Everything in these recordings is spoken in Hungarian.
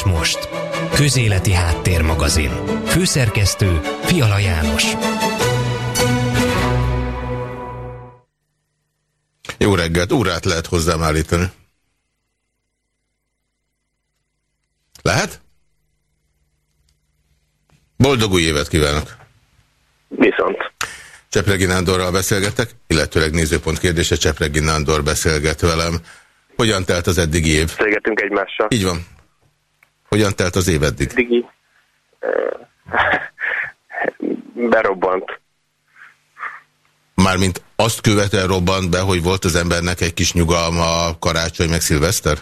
és most. Közéleti Háttérmagazin. Főszerkesztő Fiala János. Jó reggelt, órát lehet hozzám állítani. Lehet? Boldog új évet kívánok! Viszont. Csepregi Nándorral beszélgetek, illetőleg nézőpont kérdése Csepregi Nándor beszélget velem. Hogyan telt az eddigi év? Beszélgetünk egymással. Így van. Hogyan telt az év eddig? Eddigi. Berobbant. Mármint azt követően robbant be, hogy volt az embernek egy kis nyugalma karácsony meg szilveszter?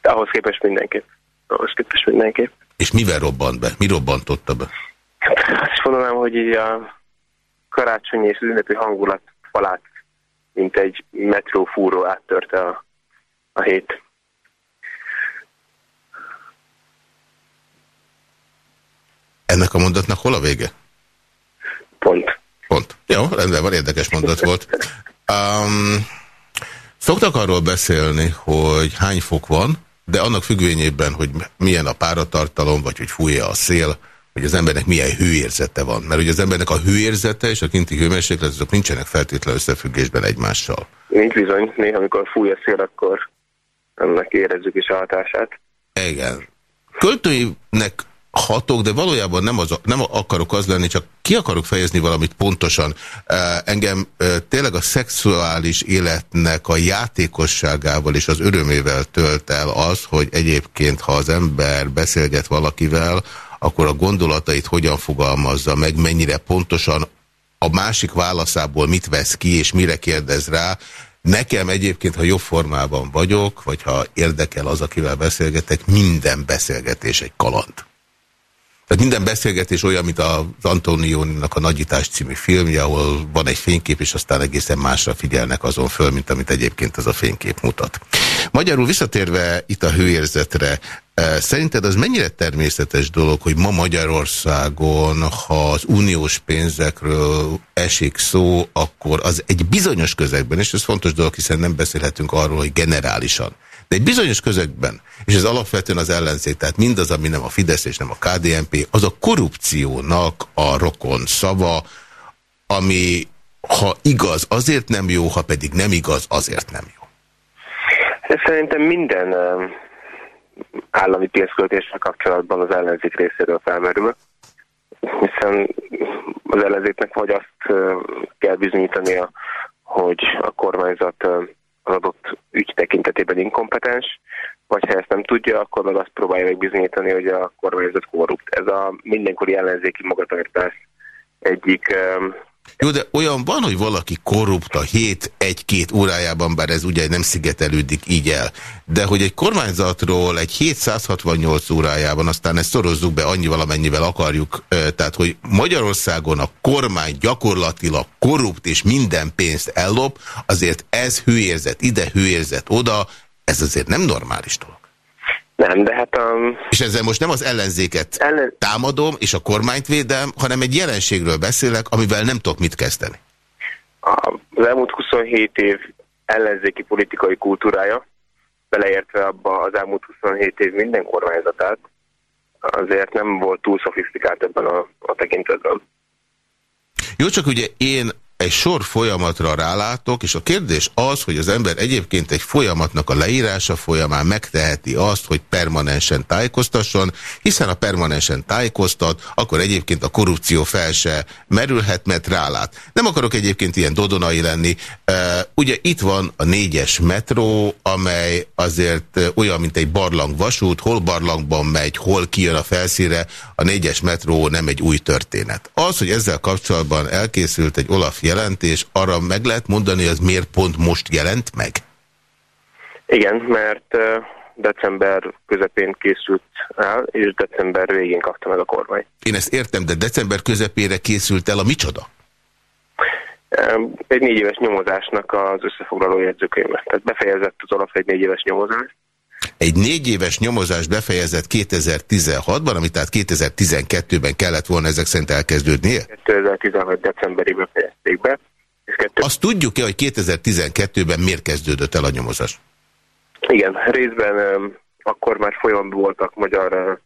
De ahhoz képest mindenképp. Ahhoz képest mindenképp. És mivel robbant be? Mi robbantotta be? Azt mondanám, hogy így a karácsony és ünnepi hangulat falát, mint egy metrófúró áttörte a, a hét. Ennek a mondatnak hol a vége? Pont. Pont. Jó, rendben van, érdekes mondat volt. Um, szoktak arról beszélni, hogy hány fok van, de annak függvényében, hogy milyen a páratartalom, vagy hogy fújja a szél, hogy az embernek milyen hőérzete van. Mert hogy az embernek a hőérzete és a kinti hőmérséklet, azok nincsenek feltétlenül összefüggésben egymással. Nincs bizony. Néha, amikor fúj a szél, akkor ennek érezzük is a hatását. Igen. Költőinek hatok, de valójában nem, az, nem akarok az lenni, csak ki akarok fejezni valamit pontosan. Engem tényleg a szexuális életnek a játékosságával és az örömével tölt el az, hogy egyébként, ha az ember beszélget valakivel, akkor a gondolatait hogyan fogalmazza meg, mennyire pontosan a másik válaszából mit vesz ki, és mire kérdez rá. Nekem egyébként, ha jobb formában vagyok, vagy ha érdekel az, akivel beszélgetek, minden beszélgetés egy kaland. Tehát minden beszélgetés olyan, mint az Antoniónak a Nagyítás című filmje, ahol van egy fénykép, és aztán egészen másra figyelnek azon föl, mint amit egyébként az a fénykép mutat. Magyarul visszatérve itt a hőérzetre, eh, szerinted az mennyire természetes dolog, hogy ma Magyarországon, ha az uniós pénzekről esik szó, akkor az egy bizonyos közegben, és ez fontos dolog, hiszen nem beszélhetünk arról, hogy generálisan, de egy bizonyos közegben, és ez alapvetően az ellenzék, tehát mindaz, ami nem a Fidesz és nem a KDNP, az a korrupciónak a rokon szava, ami ha igaz, azért nem jó, ha pedig nem igaz, azért nem jó. Szerintem minden állami pénzköltéssel kapcsolatban az ellenzék részéről felmerül, hiszen az ellenzéknek vagy azt kell bizonyítania, hogy a kormányzat az adott ügy tekintetében inkompetens, vagy ha ezt nem tudja, akkor meg azt próbálja megbizonyítani, hogy a kormányzat korrupt. Ez a mindenkori ellenzéki magatartás egyik jó, de olyan van, hogy valaki korrupt a hét egy-két órájában, bár ez ugye nem szigetelődik így el, de hogy egy kormányzatról egy 768 órájában, aztán ezt szorozzuk be annyi valamennyivel akarjuk, tehát hogy Magyarországon a kormány gyakorlatilag korrupt és minden pénzt ellop, azért ez hőérzet ide, hőérzet oda, ez azért nem normális dolog. Nem, de hát a... Um, és ezzel most nem az ellenzéket ellen... támadom, és a kormányt védem, hanem egy jelenségről beszélek, amivel nem tudok mit kezdeni. Az elmúlt 27 év ellenzéki politikai kultúrája, beleértve abba az elmúlt 27 év minden kormányzatát, azért nem volt túl szofisztikált ebben a, a tekintetben. Jó, csak ugye én egy sor folyamatra rálátok, és a kérdés az, hogy az ember egyébként egy folyamatnak a leírása folyamán megteheti azt, hogy permanensen tájékoztasson, hiszen ha permanensen tájékoztat, akkor egyébként a korrupció fel se merülhet, mert rálát. Nem akarok egyébként ilyen dodonai lenni. Ugye itt van a négyes metró, amely azért olyan, mint egy barlang vasút, hol barlangban megy, hol kijön a felszíre, a négyes metró nem egy új történet. Az, hogy ezzel kapcsolatban elkészült egy Olaf jelentés, arra meg lehet mondani, hogy az miért pont most jelent meg? Igen, mert december közepén készült el, és december végén kapta meg a kormány. Én ezt értem, de december közepére készült el a micsoda? Egy négy éves nyomozásnak az összefoglaló jegyzőkönyve. Tehát befejezett az alap egy négy éves nyomozást. Egy négy éves nyomozás befejezett 2016-ban, amit tehát 2012-ben kellett volna ezek szerint elkezdődnie? 2016 decemberében fejezték be. Kettő... Azt tudjuk-e, hogy 2012-ben miért kezdődött el a nyomozás? Igen, részben akkor már folyamatban voltak magyar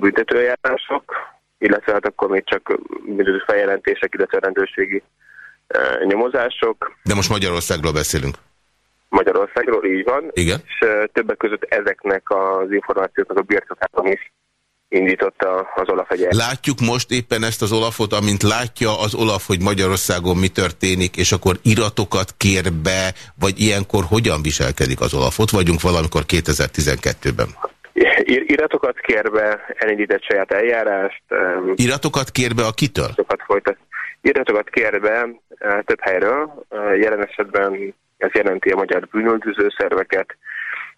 büntetőjárások, illetve hát akkor még csak feljelentések, illetve rendőrségi nyomozások. De most Magyarországról beszélünk. Magyarországról, így van. Igen. És többek között ezeknek az információknak a birtokában is indította az Olaf egy Látjuk most éppen ezt az Olafot, amint látja az Olaf, hogy Magyarországon mi történik, és akkor iratokat kér be, vagy ilyenkor hogyan viselkedik az Olaf? Ott vagyunk valamikor 2012-ben. Iratokat kér be, elindített saját eljárást. Iratokat kér be a kitől? Iratokat, folytat. iratokat kér be több helyről. Jelen esetben ez jelenti a magyar bűnöldöző szerveket,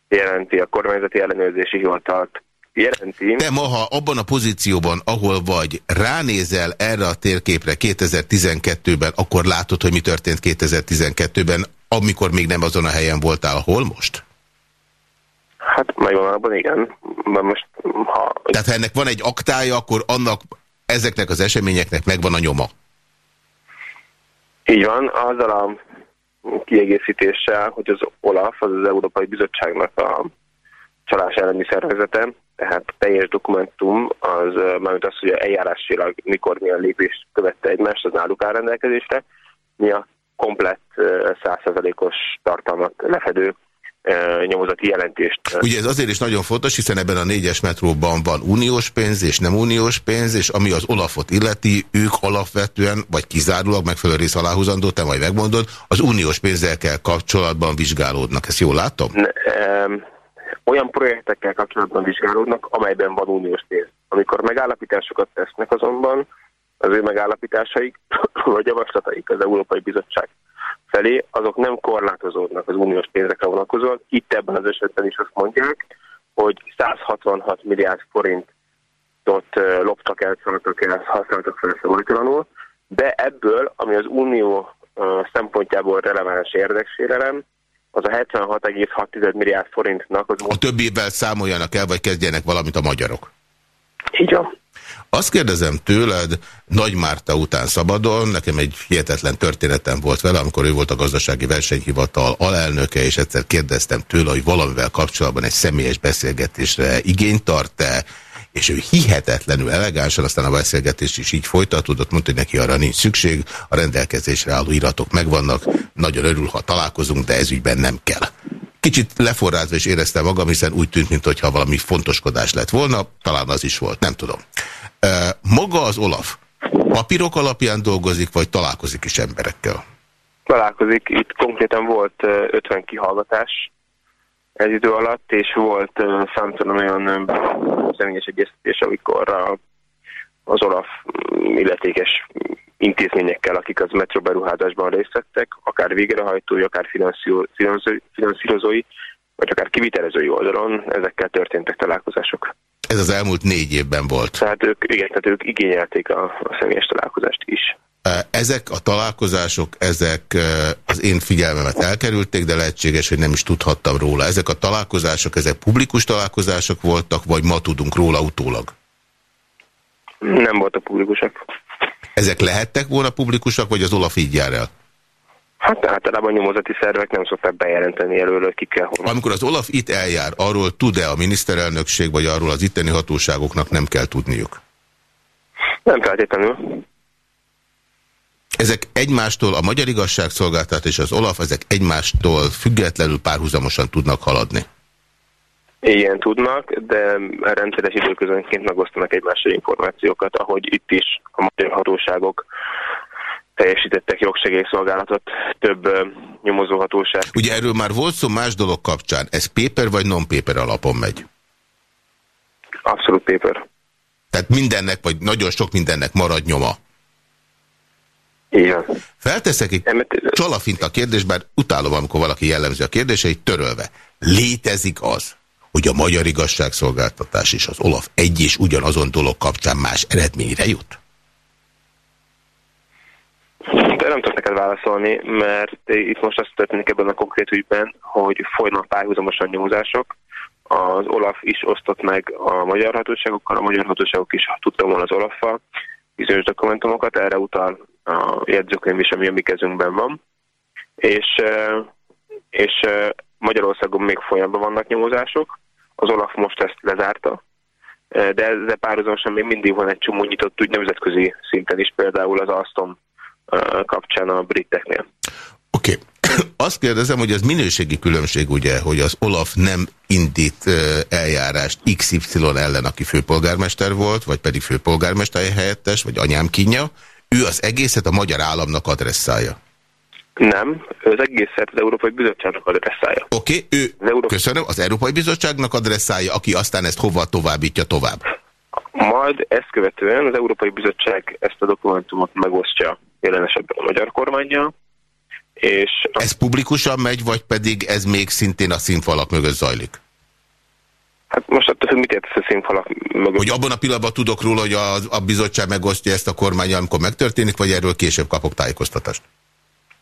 jelenti a kormányzati ellenőrzési hivatalt, jelenti. Te ma, ha abban a pozícióban, ahol vagy, ránézel erre a térképre 2012-ben, akkor látod, hogy mi történt 2012-ben, amikor még nem azon a helyen voltál, hol most? Hát megvanában igen. De most, ha... Tehát ha ennek van egy aktája, akkor annak ezeknek az eseményeknek megvan a nyoma. Így van, azzal a kiegészítéssel, hogy az OLAF, az az Európai Bizottságnak a csalás elleni szervezete, tehát teljes dokumentum az, mármint az, hogy eljárásilag mikor milyen lépést követte egymást, az náluk áll rendelkezésre, mi a komplett százszerzalékos tartalmat lefedő nyomozati jelentést. Ugye ez azért is nagyon fontos, hiszen ebben a négyes metróban van uniós pénz és nem uniós pénz, és ami az Olafot illeti, ők alapvetően, vagy kizárólag megfelelő rész aláhúzandó, te majd megmondod, az uniós pénzekkel kapcsolatban vizsgálódnak. Ezt jól látom? Ne, um, olyan projektekkel kapcsolatban vizsgálódnak, amelyben van uniós pénz. Amikor megállapításokat tesznek azonban, az ő megállapításaik vagy javaslataik az Európai Bizottság felé, azok nem korlátozódnak az uniós pénzekre vonatkozóan. Itt ebben az esetben is azt mondják, hogy 166 milliárd forintot loptak el, szaltak el, használtak fel szabadtalanul, de ebből, ami az unió szempontjából releváns érdeksérelem, az a 76,6 milliárd forintnak... Az a többivel számoljanak el, vagy kezdjenek valamit a magyarok? Így van. Azt kérdezem tőled, Nagy Márta után szabadon, nekem egy hihetetlen történetem volt vele, amikor ő volt a gazdasági versenyhivatal alelnöke, és egyszer kérdeztem tőle, hogy valamivel kapcsolatban egy személyes beszélgetésre igényt tart-e, és ő hihetetlenül elegánsan, aztán a beszélgetés is így folytatódott, mondta, hogy neki arra nincs szükség, a rendelkezésre álló iratok megvannak, nagyon örül, ha találkozunk, de ez ügyben nem kell. Kicsit leforrázva is éreztem magam, hiszen úgy tűnt, mintha valami fontoskodás lett volna, talán az is volt, nem tudom. Maga az Olaf papírok alapján dolgozik, vagy találkozik is emberekkel? Találkozik. Itt konkrétan volt 50 kihallgatás ez idő alatt, és volt számtalan olyan személyes egyeztetés, amikor az Olaf illetékes intézményekkel, akik az metroberuházásban részt vettek, akár végrehajtói, akár finanszírozói, vagy akár kivitelezői oldalon, ezekkel történtek találkozások. Ez az elmúlt négy évben volt. Tehát ők, igen, tehát ők igényelték a, a személyes találkozást is. Ezek a találkozások, ezek az én figyelmemet elkerülték, de lehetséges, hogy nem is tudhattam róla. Ezek a találkozások, ezek publikus találkozások voltak, vagy ma tudunk róla utólag? Nem voltak publikusak. Ezek lehettek volna publikusak, vagy az Olaf így jár el? Hát általában nyomozati szervek nem szokták bejelenteni előről, hogy ki kell honnan. Amikor az Olaf itt eljár, arról tud-e a miniszterelnökség, vagy arról az itteni hatóságoknak nem kell tudniuk? Nem feltétlenül. Ezek egymástól, a Magyar Igazságszolgáltat és az Olaf, ezek egymástól függetlenül párhuzamosan tudnak haladni? Igen, tudnak, de rendszeres időközönként megosztanak egymással információkat, ahogy itt is a magyar hatóságok teljesítettek jogsegélyszolgálatot több nyomozóhatóság. Ugye erről már volt szó más dolog kapcsán. Ez paper vagy non-paper alapon megy? Abszolút paper. Tehát mindennek, vagy nagyon sok mindennek marad nyoma? Igen. Felteszek egy csalafint a kérdés, bár utálom, amikor valaki jellemzi a kérdéseit, törölve. Létezik az, hogy a magyar igazságszolgáltatás és az Olaf egy és ugyanazon dolog kapcsán más eredményre jut? De nem tudok neked válaszolni, mert itt most azt történik ebben a konkrét ügyben, hogy folynak párhuzamosan nyomozások. Az Olaf is osztott meg a magyar hatóságokkal, a magyar hatóságok is tudtam volna az Olaffal bizonyos dokumentumokat, erre utal a jegyzőkönyv is, ami a mi kezünkben van. És, és Magyarországon még folyamban vannak nyomozások, Az Olaf most ezt lezárta, de ezzel párhuzamosan még mindig van egy csomó nyitott úgy nemzetközi szinten is, például az Alstom kapcsán a briteknél. Oké. Okay. Azt kérdezem, hogy az minőségi különbség ugye, hogy az Olaf nem indít eljárást XY ellen, aki főpolgármester volt, vagy pedig főpolgármester helyettes, vagy anyám kínja, ő az egészet a magyar államnak adresszálja. Nem, az egészet az Európai Bizottságnak adresszálja. Oké, okay, ő, az Euró... köszönöm, az Európai Bizottságnak adresszálja, aki aztán ezt hova továbbítja tovább? Majd ezt követően az Európai Bizottság ezt a dokumentumot megosztja jelen esetben a magyar kormányjal, és... Ez publikusan megy, vagy pedig ez még szintén a színfalak mögött zajlik? Hát most attól, hogy mit értesz a színfalak mögött? Hogy abban a pillanatban tudok róla, hogy a, a bizottság megosztja ezt a kormányjal, amikor megtörténik, vagy erről később kapok tájékoztatást?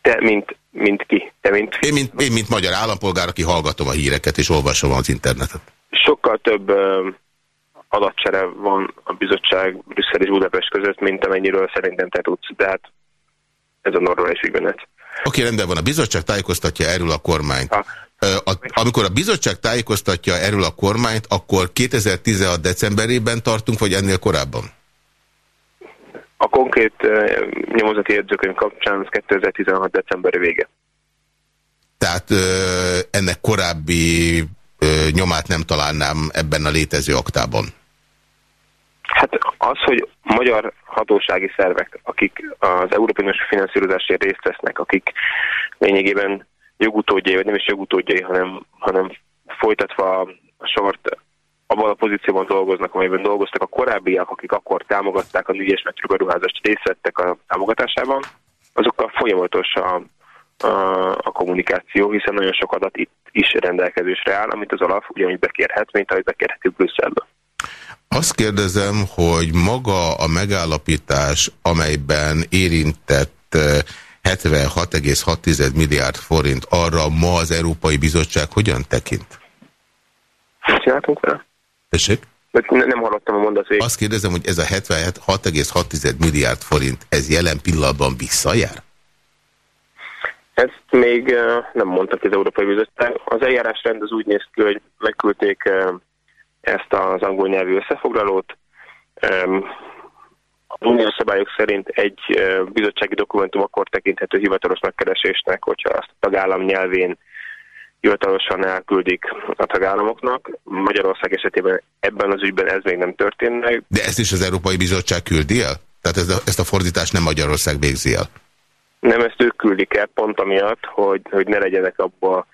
Te, mint, mint ki? Te, mint... Én, mint, én, mint magyar állampolgár, aki hallgatom a híreket és olvasom az internetet. Sokkal több uh, adatcsere van a bizottság Brüsszel és Budapest között, mint amennyiről szerintem te tudsz. De hát ez a normális ügymenet. Oké, rendben van. A bizottság tájékoztatja erről a kormányt. A, a, amikor a bizottság tájékoztatja erről a kormányt, akkor 2016 decemberében tartunk, vagy ennél korábban? A konkrét uh, nyomozati jegyzőkönyv kapcsán az 2016 decemberi vége. Tehát uh, ennek korábbi uh, nyomát nem találnám ebben a létező aktában. Hát az, hogy magyar hatósági szervek, akik az Európai Uniós finanszírozásért részt vesznek, akik lényegében jogutódjai, vagy nem is jogutódjai, hanem, hanem folytatva a sort abban a pozícióban dolgoznak, amelyben dolgoztak a korábbiak, akik akkor támogatták a ügyes metroberuházást, részt vettek a támogatásában, azokkal folyamatos a, a, a kommunikáció, hiszen nagyon sok adat itt is rendelkezésre áll, amit az alap ugyanúgy bekérhet, mint ahogy bekérhető Brüsszelből. Azt kérdezem, hogy maga a megállapítás, amelyben érintett 76,6 eh, milliárd forint, arra ma az Európai Bizottság hogyan tekint? Csináltunk vele? Tessék? Nem hallottam a mondat végig. Azt kérdezem, hogy ez a 76,6 milliárd forint, ez jelen pillanatban visszajár? Ezt még nem mondtak az Európai Bizottság. Az eljárásrend az úgy néz ki, hogy megküldték ezt az angol nyelvű összefoglalót. A uniós szabályok szerint egy bizottsági dokumentum akkor tekinthető hivatalos megkeresésnek, hogyha azt a tagállam nyelvén hivatalosan elküldik a tagállamoknak. Magyarország esetében ebben az ügyben ez még nem történt meg. De ezt is az Európai Bizottság küldi el? Tehát ezt a, ezt a fordítást nem Magyarország végzi el? Nem, ezt ők küldik el pont amiatt, hogy, hogy ne legyenek abba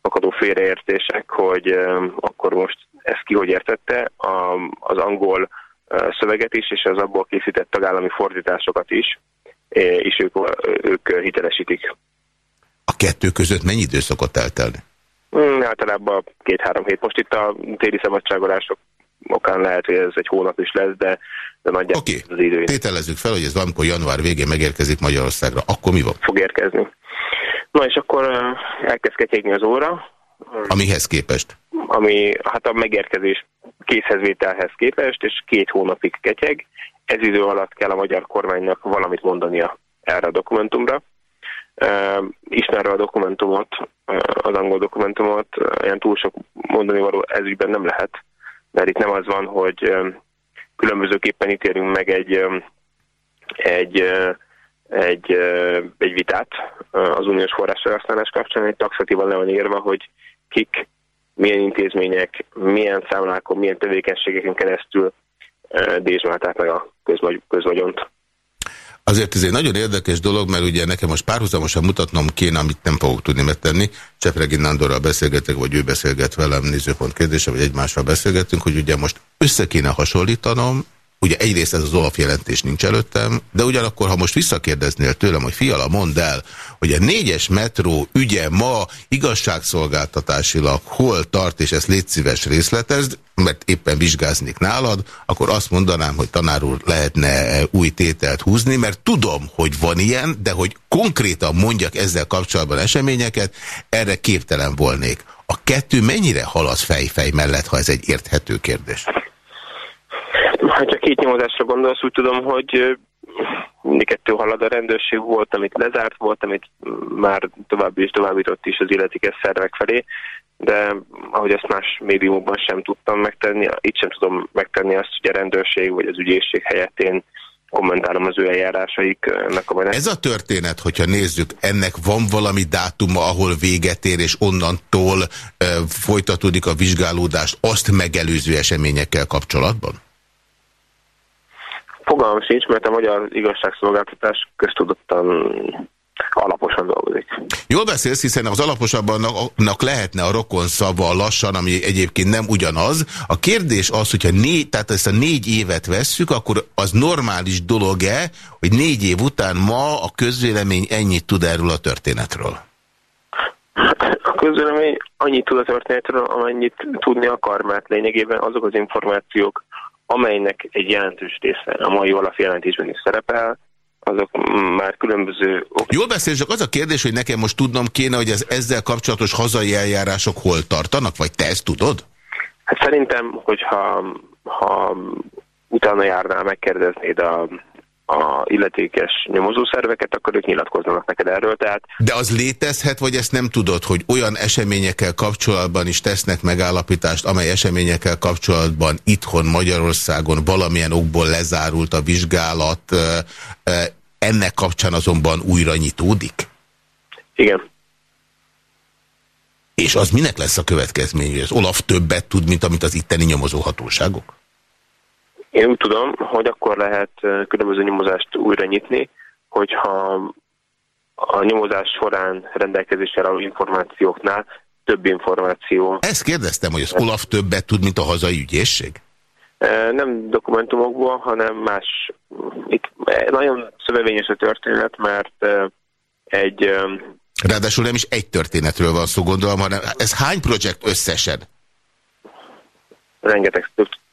akadó félreértések, hogy um, akkor most ki hogy értette, a, az angol szöveget is, és az abból készített tagállami fordításokat is, és ők, ők hitelesítik. A kettő között mennyi idő szokott eltelni? Hmm, általában két-három hét. Most itt a téli szabadságolások okán lehet, hogy ez egy hónap is lesz, de, de nagyjából okay. az idő. Tételezzük fel, hogy ez valamikor január végén megérkezik Magyarországra. Akkor mi van? Fog érkezni. Na és akkor elkezd ketyegni az óra. Amihez képest? Ami hát a megérkezés készhezvételhez képest, és két hónapig ketyeg. Ez idő alatt kell a magyar kormánynak valamit mondania erre a dokumentumra. Ismerve a dokumentumot, az angol dokumentumot, ilyen túl sok mondani való ezügyben nem lehet, mert itt nem az van, hogy különbözőképpen ítélünk meg egy, egy egy, egy vitát az uniós forrásfelhasználás kapcsán, egy taxatívan le van írva, hogy kik, milyen intézmények, milyen számlákon, milyen tevékenységeken keresztül dézsmálták meg a közvagyont. Azért ez egy nagyon érdekes dolog, mert ugye nekem most párhuzamosan mutatnom kéne, amit nem fogok tudni megtenni. Csepregi Nándorral beszélgetek, vagy ő beszélget velem nézőpont kérdése, vagy egymással beszélgetünk, hogy ugye most össze kéne hasonlítanom Ugye egyrészt ez az Olaf jelentés nincs előttem, de ugyanakkor, ha most visszakérdeznél tőlem, hogy fiala, mondd el, hogy a négyes metró ügye ma igazságszolgáltatásilag hol tart, és ezt légy szíves részletezd, mert éppen vizsgáznék nálad, akkor azt mondanám, hogy tanár úr lehetne új tételt húzni, mert tudom, hogy van ilyen, de hogy konkrétan mondjak ezzel kapcsolatban eseményeket, erre képtelen volnék. A kettő mennyire halad fejfej mellett, ha ez egy érthető kérdés? Ha csak két nyomozásra gondolsz, úgy tudom, hogy mindig kettő halad a rendőrség volt, amit lezárt volt, amit már tovább is továbbított is az illetékes szervek felé. de ahogy ezt más médiumokban sem tudtam megtenni, itt sem tudom megtenni azt, hogy a rendőrség vagy az ügyészség helyett én kommentálom az ő eljárásaiknak a Ez a történet, hogyha nézzük, ennek van valami dátuma, ahol véget ér, és onnantól e, folytatódik a vizsgálódást azt megelőző eseményekkel kapcsolatban? Fogalmam sincs, mert a magyar igazságszolgáltatás köztudottan alaposan dolgozik. Jól beszélsz, hiszen az alaposabbannak lehetne a rokon szava lassan, ami egyébként nem ugyanaz. A kérdés az, hogyha négy, tehát ezt a négy évet vesszük, akkor az normális dolog-e, hogy négy év után ma a közvélemény ennyit tud erről a történetről? A közvélemény annyit tud a történetről, amennyit tudni akar, mert lényegében azok az információk, amelynek egy jelentős része a mai jelentésben is szerepel, azok már különböző... Jól beszél, csak az a kérdés, hogy nekem most tudnom kéne, hogy az ezzel kapcsolatos hazai eljárások hol tartanak, vagy te ezt tudod? Hát szerintem, hogyha ha utána járnál, megkérdeznéd a, a illetékes nyomozószerveket, akkor ők nyilatkoznak neked erről. Tehát... De az létezhet, vagy ezt nem tudod, hogy olyan eseményekkel kapcsolatban is tesznek megállapítást, amely eseményekkel kapcsolatban itthon Magyarországon valamilyen okból lezárult a vizsgálat, ennek kapcsán azonban újra nyitódik? Igen. És az minek lesz a következmény, hogy az Olaf többet tud, mint amit az itteni nyomozóhatóságok? Én úgy tudom, hogy akkor lehet különböző nyomozást újra nyitni, hogyha a nyomozás során rendelkezésre álló információknál több információ. Ezt kérdeztem, hogy az Olaf többet tud, mint a hazai ügyészség? Nem dokumentumokból, hanem más. Itt nagyon szövevényes a történet, mert egy... Ráadásul nem is egy történetről van szó, gondolom, hanem ez hány projekt összesen? Rengeteg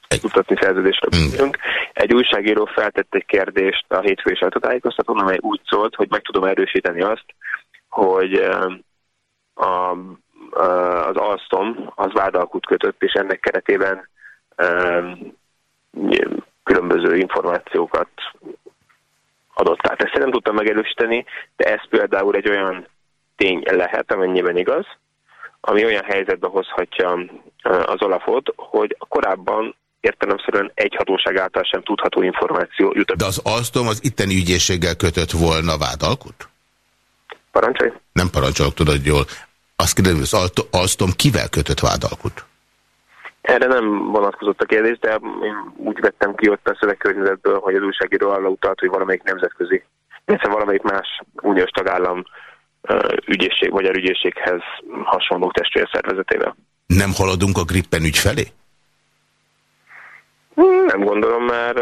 tudatni szerződésre beszélünk. Egy újságíró feltett egy kérdést a hétfői sajtótájékoztatón, amely úgy szólt, hogy meg tudom erősíteni azt, hogy a, az Alstom az vádalkut kötött, és ennek keretében különböző információkat adott át. Ezt nem tudtam megerősíteni, de ez például egy olyan tény lehet, amennyiben igaz, ami olyan helyzetbe hozhatja az Olafot, hogy korábban értelemszerűen egy hatóság által sem tudható információ jut. De az Alstom az itteni ügyészséggel kötött volna vádalkut? Parancsolj? Nem parancsolok, tudod jól. Azt kérdezem, az Alstom kivel kötött vádalkut? Erre nem vonatkozott a kérdés, de én úgy vettem ki ott a szövegkörnyezetből, hogy az újságíró arra utalt, hogy valamelyik nemzetközi, illetve valamelyik más uniós tagállam ügyészség, magyar ügyészséghez hasonló testvérszervezetével. Nem haladunk a Grippen ügy felé? Nem gondolom, mert...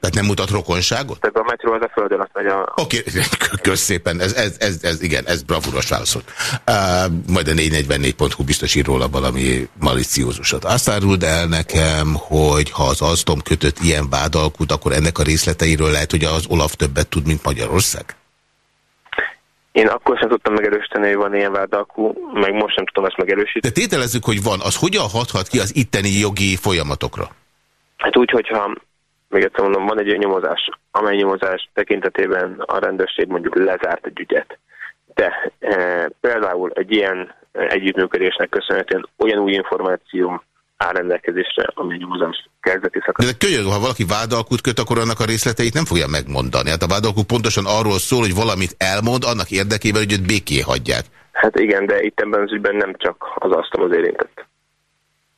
Tehát nem mutat rokonságot? Tehát a metró az a föld alatt megy a... Oké, okay. kösz szépen, ez, ez, ez, ez, igen, ez bravúros válaszolt. Uh, majd a 444.hu biztos ír róla valami maliciózusat. Azt áruld el nekem, hogy ha az Alstom kötött ilyen vádalkut, akkor ennek a részleteiről lehet, hogy az Olaf többet tud, mint Magyarország? Én akkor sem tudtam megerősíteni, hogy van ilyen vádalkú, meg most sem tudom ezt megerősíteni. De tételezzük, hogy van, az hogyan hathat ki az itteni jogi folyamatokra? Hát úgy, hogyha még egyszer mondom, van egy nyomozás, amely nyomozás tekintetében a rendőrség mondjuk lezárt egy ügyet. De e, például egy ilyen együttműködésnek köszönhetően olyan új információ áll rendelkezésre, ami nyomozás kezdeti szakasz. De könyörgő, ha valaki vádalkut köt, akkor annak a részleteit nem fogja megmondani. Hát a vádalkut pontosan arról szól, hogy valamit elmond, annak érdekében, hogy őt béké hagyják. Hát igen, de itt ebben az ügyben nem csak az asztal az érintett.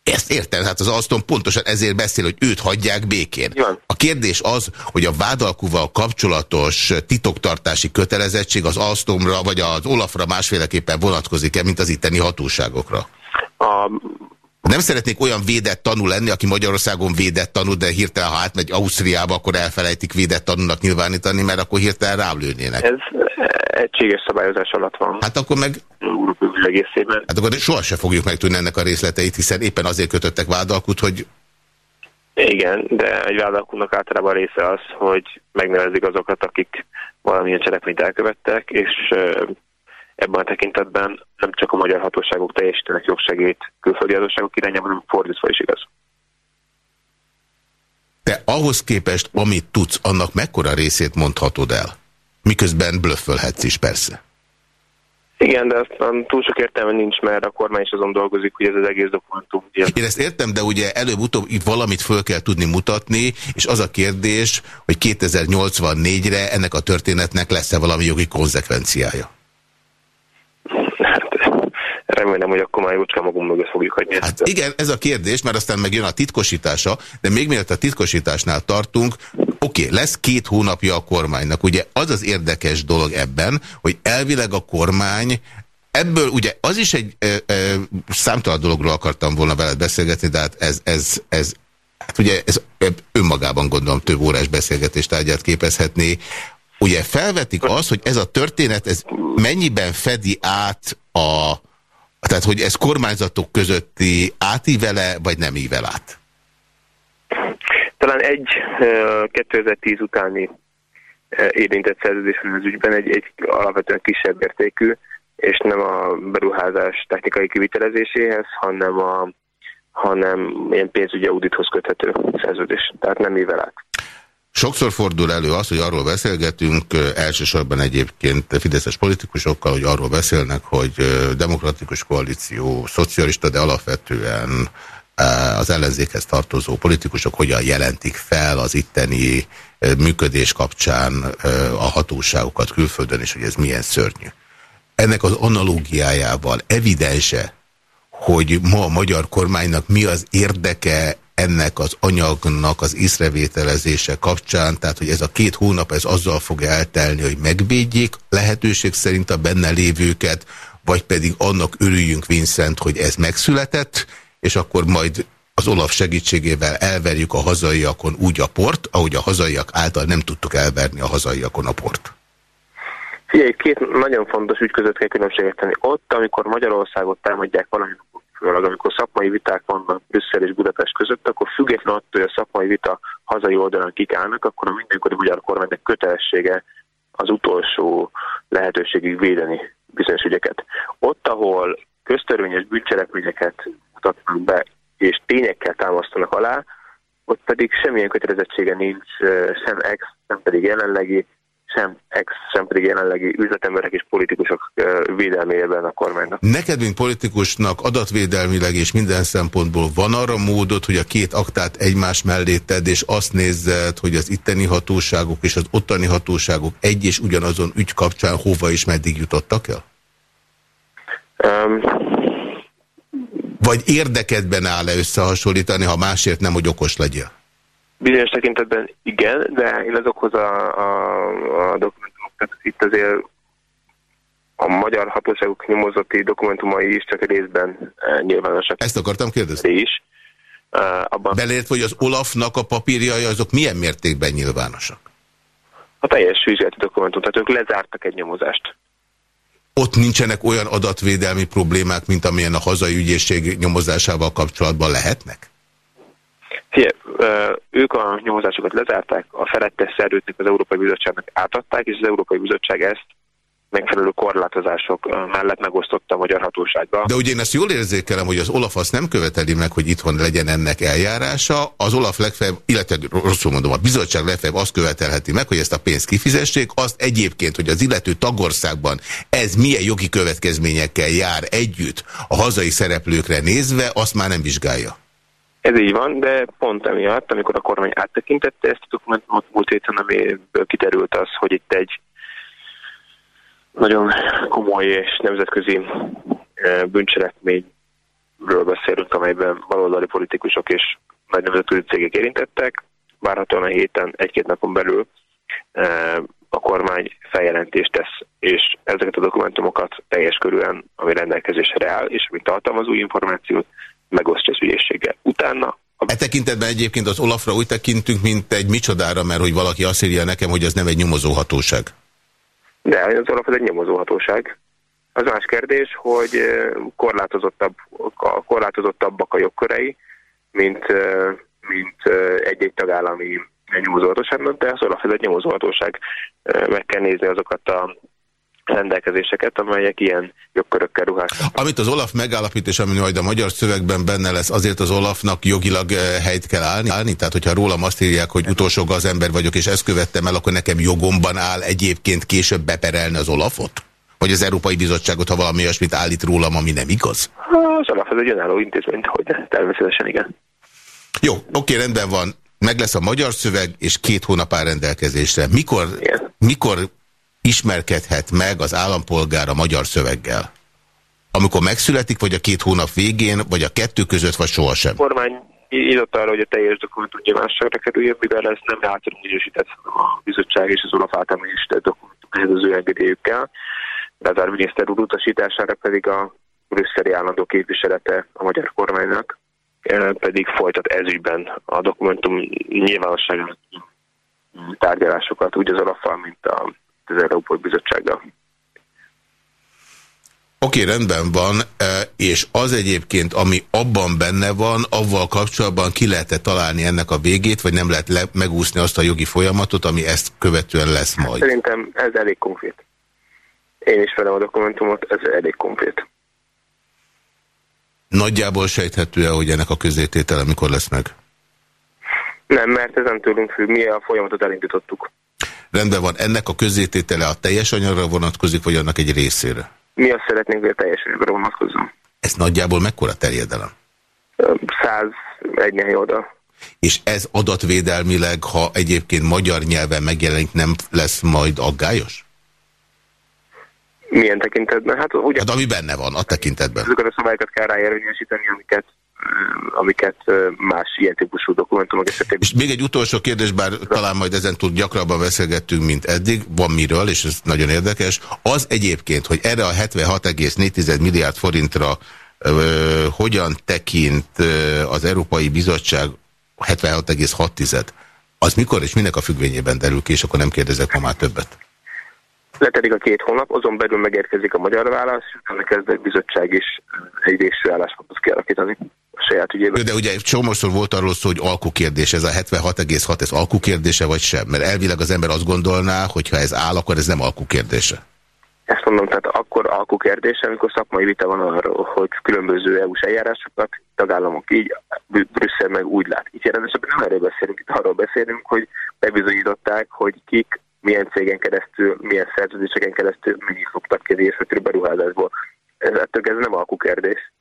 Ezt értem, hát az Alstom pontosan ezért beszél, hogy őt hagyják békén. Igen. A kérdés az, hogy a vádalkúval kapcsolatos titoktartási kötelezettség az Alstomra vagy az Olafra másféleképpen vonatkozik-e, mint az itteni hatóságokra? A... Nem szeretnék olyan védett tanú lenni, aki Magyarországon védett tanú, de hirtelen, ha átmegy Ausztriába, akkor elfelejtik védett tanúnak nyilvánítani, mert akkor hirtelen rálőnének. Ez egységes szabályozás alatt van. Hát akkor meg... egészében. Hát akkor sohasem fogjuk megtudni ennek a részleteit, hiszen éppen azért kötöttek vádalkut, hogy... Igen, de egy vádalkunak általában része az, hogy megnevezik azokat, akik valamilyen cselekményt elkövettek, és ebben a tekintetben nem csak a magyar hatóságok teljesítenek jogsegét külföldi adósságok irányában, hanem fordítva is igaz. Te ahhoz képest, amit tudsz, annak mekkora részét mondhatod el? Miközben blöffölhetsz is, persze. Igen, de aztán túl sok értelme nincs, mert a kormány is azon dolgozik, hogy ez az egész dokumentum. Ugye. Én ezt értem, de ugye előbb-utóbb itt valamit föl kell tudni mutatni, és az a kérdés, hogy 2084-re ennek a történetnek lesz-e valami jogi konzekvenciája? Remélem, hogy akkor már jócskán magunk mögött fogjuk hagyni. Hát igen, ez a kérdés, mert aztán megjön a titkosítása, de még mielőtt a titkosításnál tartunk, Oké, okay, lesz két hónapja a kormánynak. Ugye az az érdekes dolog ebben, hogy elvileg a kormány Ebből ugye az is egy e, e, számtalan dologról akartam volna veled beszélgetni, de hát ez, ez, ez, hát ugye ez önmagában gondolom több órás beszélgetést tárgyát képezhetné. Ugye felvetik az, hogy ez a történet, ez mennyiben fedi át a, tehát hogy ez kormányzatok közötti átívele, vagy nem ível át? Talán egy 2010 utáni érintett szerződés az ügyben egy, egy alapvetően kisebb értékű, és nem a beruházás technikai kivitelezéséhez, hanem a hanem ilyen pénzügyi audithoz köthető szerződés, tehát nem ével át. Sokszor fordul elő az, hogy arról beszélgetünk, elsősorban egyébként fideszes politikusokkal, hogy arról beszélnek, hogy demokratikus koalíció, szocialista, de alapvetően az ellenzékhez tartozó politikusok hogyan jelentik fel az itteni működés kapcsán a hatóságokat külföldön, és hogy ez milyen szörnyű. Ennek az analógiájával evidense, hogy ma a magyar kormánynak mi az érdeke ennek az anyagnak az észrevételezése kapcsán, tehát hogy ez a két hónap ez azzal fog eltelni, hogy megvédjék lehetőség szerint a benne lévőket, vagy pedig annak örüljünk Vincent, hogy ez megszületett, és akkor majd az Olaf segítségével elverjük a hazaiakon úgy a port, ahogy a hazaiak által nem tudtuk elverni a hazaiakon a port. Figyelj, két nagyon fontos ügy között kell különbséget tenni. Ott, amikor Magyarországot támadják valami főleg amikor szakmai viták vannak Brüsszel és Budapest között, akkor független attól, hogy a szakmai vita hazai oldalon kik állnak, akkor a mindenkori magyar kormánynak kötelessége az utolsó lehetőségig védeni bizonyos ügyeket. Ott, ahol köztörvényes bűncselekményeket mutatnak be, és tényekkel támasztanak alá, ott pedig semmilyen kötelezettsége nincs sem ex, sem pedig jelenlegi, sem ex, sem pedig jelenlegi üzletemberek és politikusok védelmében a kormánynak. Neked, mint politikusnak adatvédelmileg és minden szempontból van arra módod, hogy a két aktát egymás mellé tedd, és azt nézzed, hogy az itteni hatóságok és az ottani hatóságok egy és ugyanazon ügy kapcsán hova és meddig jutottak el? Um, vagy érdekedben áll-e összehasonlítani, ha másért nem, hogy okos legyél? Bizonyos tekintetben igen, de én azokhoz a, a, a dokumentumok, tehát itt azért a magyar hatóságok nyomozati dokumentumai is csak részben e, nyilvánosak. Ezt akartam kérdezni. Is. E, abban... Belért, hogy az Olafnak a papírjai azok milyen mértékben nyilvánosak? A teljes vizsgálati dokumentum, tehát ők lezártak egy nyomozást ott nincsenek olyan adatvédelmi problémák, mint amilyen a hazai ügyészség nyomozásával kapcsolatban lehetnek? Fie, ők a nyomozásokat lezárták, a felettes szerződést az Európai Bizottságnak átadták, és az Európai Bizottság ezt megfelelő korlátozások mellett megosztotta a magyar hatóságba. De ugye én ezt jól érzékelem, hogy az Olaf azt nem követeli meg, hogy itthon legyen ennek eljárása. Az Olaf legfeljebb, illetve rosszul mondom, a bizottság legfeljebb azt követelheti meg, hogy ezt a pénzt kifizessék. Azt egyébként, hogy az illető tagországban ez milyen jogi következményekkel jár együtt a hazai szereplőkre nézve, azt már nem vizsgálja. Ez így van, de pont emiatt, amikor a kormány áttekintette ezt a dokumentumot múlt héten, amiből kiterült az, hogy itt egy nagyon komoly és nemzetközi bűncselekményről beszélünk, amelyben baloldali politikusok és nagy nemzetközi cégek érintettek. Várhatóan a héten, egy-két napon belül a kormány feljelentést tesz, és ezeket a dokumentumokat teljes körülön, ami rendelkezésre áll, és ami tartalmaz új információt, megosztja az ügyészséggel. Utána E tekintetben egyébként az Olafra úgy tekintünk, mint egy micsodára, mert hogy valaki azt írja nekem, hogy az nem egy nyomozóhatóság. De az Olaf az egy nyomozóhatóság. Az más kérdés, hogy korlátozottabb, korlátozottabbak a jogkörei, mint, mint egy-egy tagállami nyomozóhatóságnak, de az Olaf ez egy nyomozóhatóság. Meg kell nézni azokat a rendelkezéseket, amelyek ilyen jogkörökkel ruháznak. Amit az Olaf megállapít, és ami majd a magyar szövegben benne lesz, azért az Olafnak jogilag helyt kell állni? állni? Tehát, hogyha rólam azt írják, hogy utolsó ember vagyok, és ezt követtem el, akkor nekem jogomban áll egyébként később beperelni az Olafot? Vagy az Európai Bizottságot, ha valami olyasmit állít rólam, ami nem igaz? Az alap, ez egy önálló intézmény, hogy természetesen igen. Jó, oké, rendben van. Meg lesz a magyar szöveg, és két hónap áll rendelkezésre. Mikor, mikor ismerkedhet meg az állampolgár a magyar szöveggel? Amikor megszületik, vagy a két hónap végén, vagy a kettő között, vagy sohasem? A kormány írott arra, hogy a teljes dokumentum nyilvánosságra kerüljön, mivel ez nem általunk minősített a bizottság és az Olaf által minősített dokumentum ehhez az ő engedélyükkel. Lázár miniszter úr utasítására pedig a brüsszeli állandó képviselete a magyar kormánynak pedig folytat ezügyben a dokumentum nyilvánosságának tárgyalásokat, úgy az alapfal, mint a, az Európai Bizottsággal. Oké, okay, rendben van, és az egyébként, ami abban benne van, avval kapcsolatban ki lehet -e találni ennek a végét, vagy nem lehet le megúszni azt a jogi folyamatot, ami ezt követően lesz majd? Szerintem ez elég konkrét. Én is felem a dokumentumot, ez elég konkrét. Nagyjából sejthető-e, hogy ennek a közététele mikor lesz meg? Nem, mert ezen tőlünk függ. Mi a folyamatot elindítottuk. Rendben van. Ennek a közététele a teljes anyagra vonatkozik, vagy annak egy részére? Mi azt szeretnénk, hogy a teljes anyagra vonatkozzon. Ez nagyjából mekkora terjedelem? 101 nehéz oda. És ez adatvédelmileg, ha egyébként magyar nyelven megjelenik, nem lesz majd aggályos? Milyen tekintetben? Hát, ugye, hát ami benne van, a tekintetben. Ezeket a szabályokat kell ráérvényesíteni, amiket amiket más ilyen típusú dokumentumok esetében. És még egy utolsó kérdés, bár talán majd ezen túl gyakrabban beszélgettünk, mint eddig, van miről, és ez nagyon érdekes. Az egyébként, hogy erre a 76,4 milliárd forintra ö, hogyan tekint az Európai Bizottság 76,6 az mikor és minek a függvényében derül ki, és akkor nem kérdezek ma már többet. Letelik a két hónap, azon belül megérkezik a magyar válasz, és utána kezd egy bizottság is egy végső álláspontot kialakítani saját ügyében. De ugye csomószor volt arról szó, hogy alkukérdés, ez a 76,6, ez alkukérdése vagy sem? Mert elvileg az ember azt gondolná, hogy ha ez áll, akkor ez nem alkukérdése. Ezt mondom, tehát akkor alkukérdése, amikor szakmai vita van arról, hogy különböző EU-s eljárásokat tagállamok így, Brüsszel meg úgy lát. Itt jelen nem erről beszélünk, itt arról beszélünk, hogy bebizonyították, hogy kik milyen cégen keresztül, milyen szerződéseken keresztül mennyit fogtak ki az beruházásból. Ez, ettől ez nem kérdés.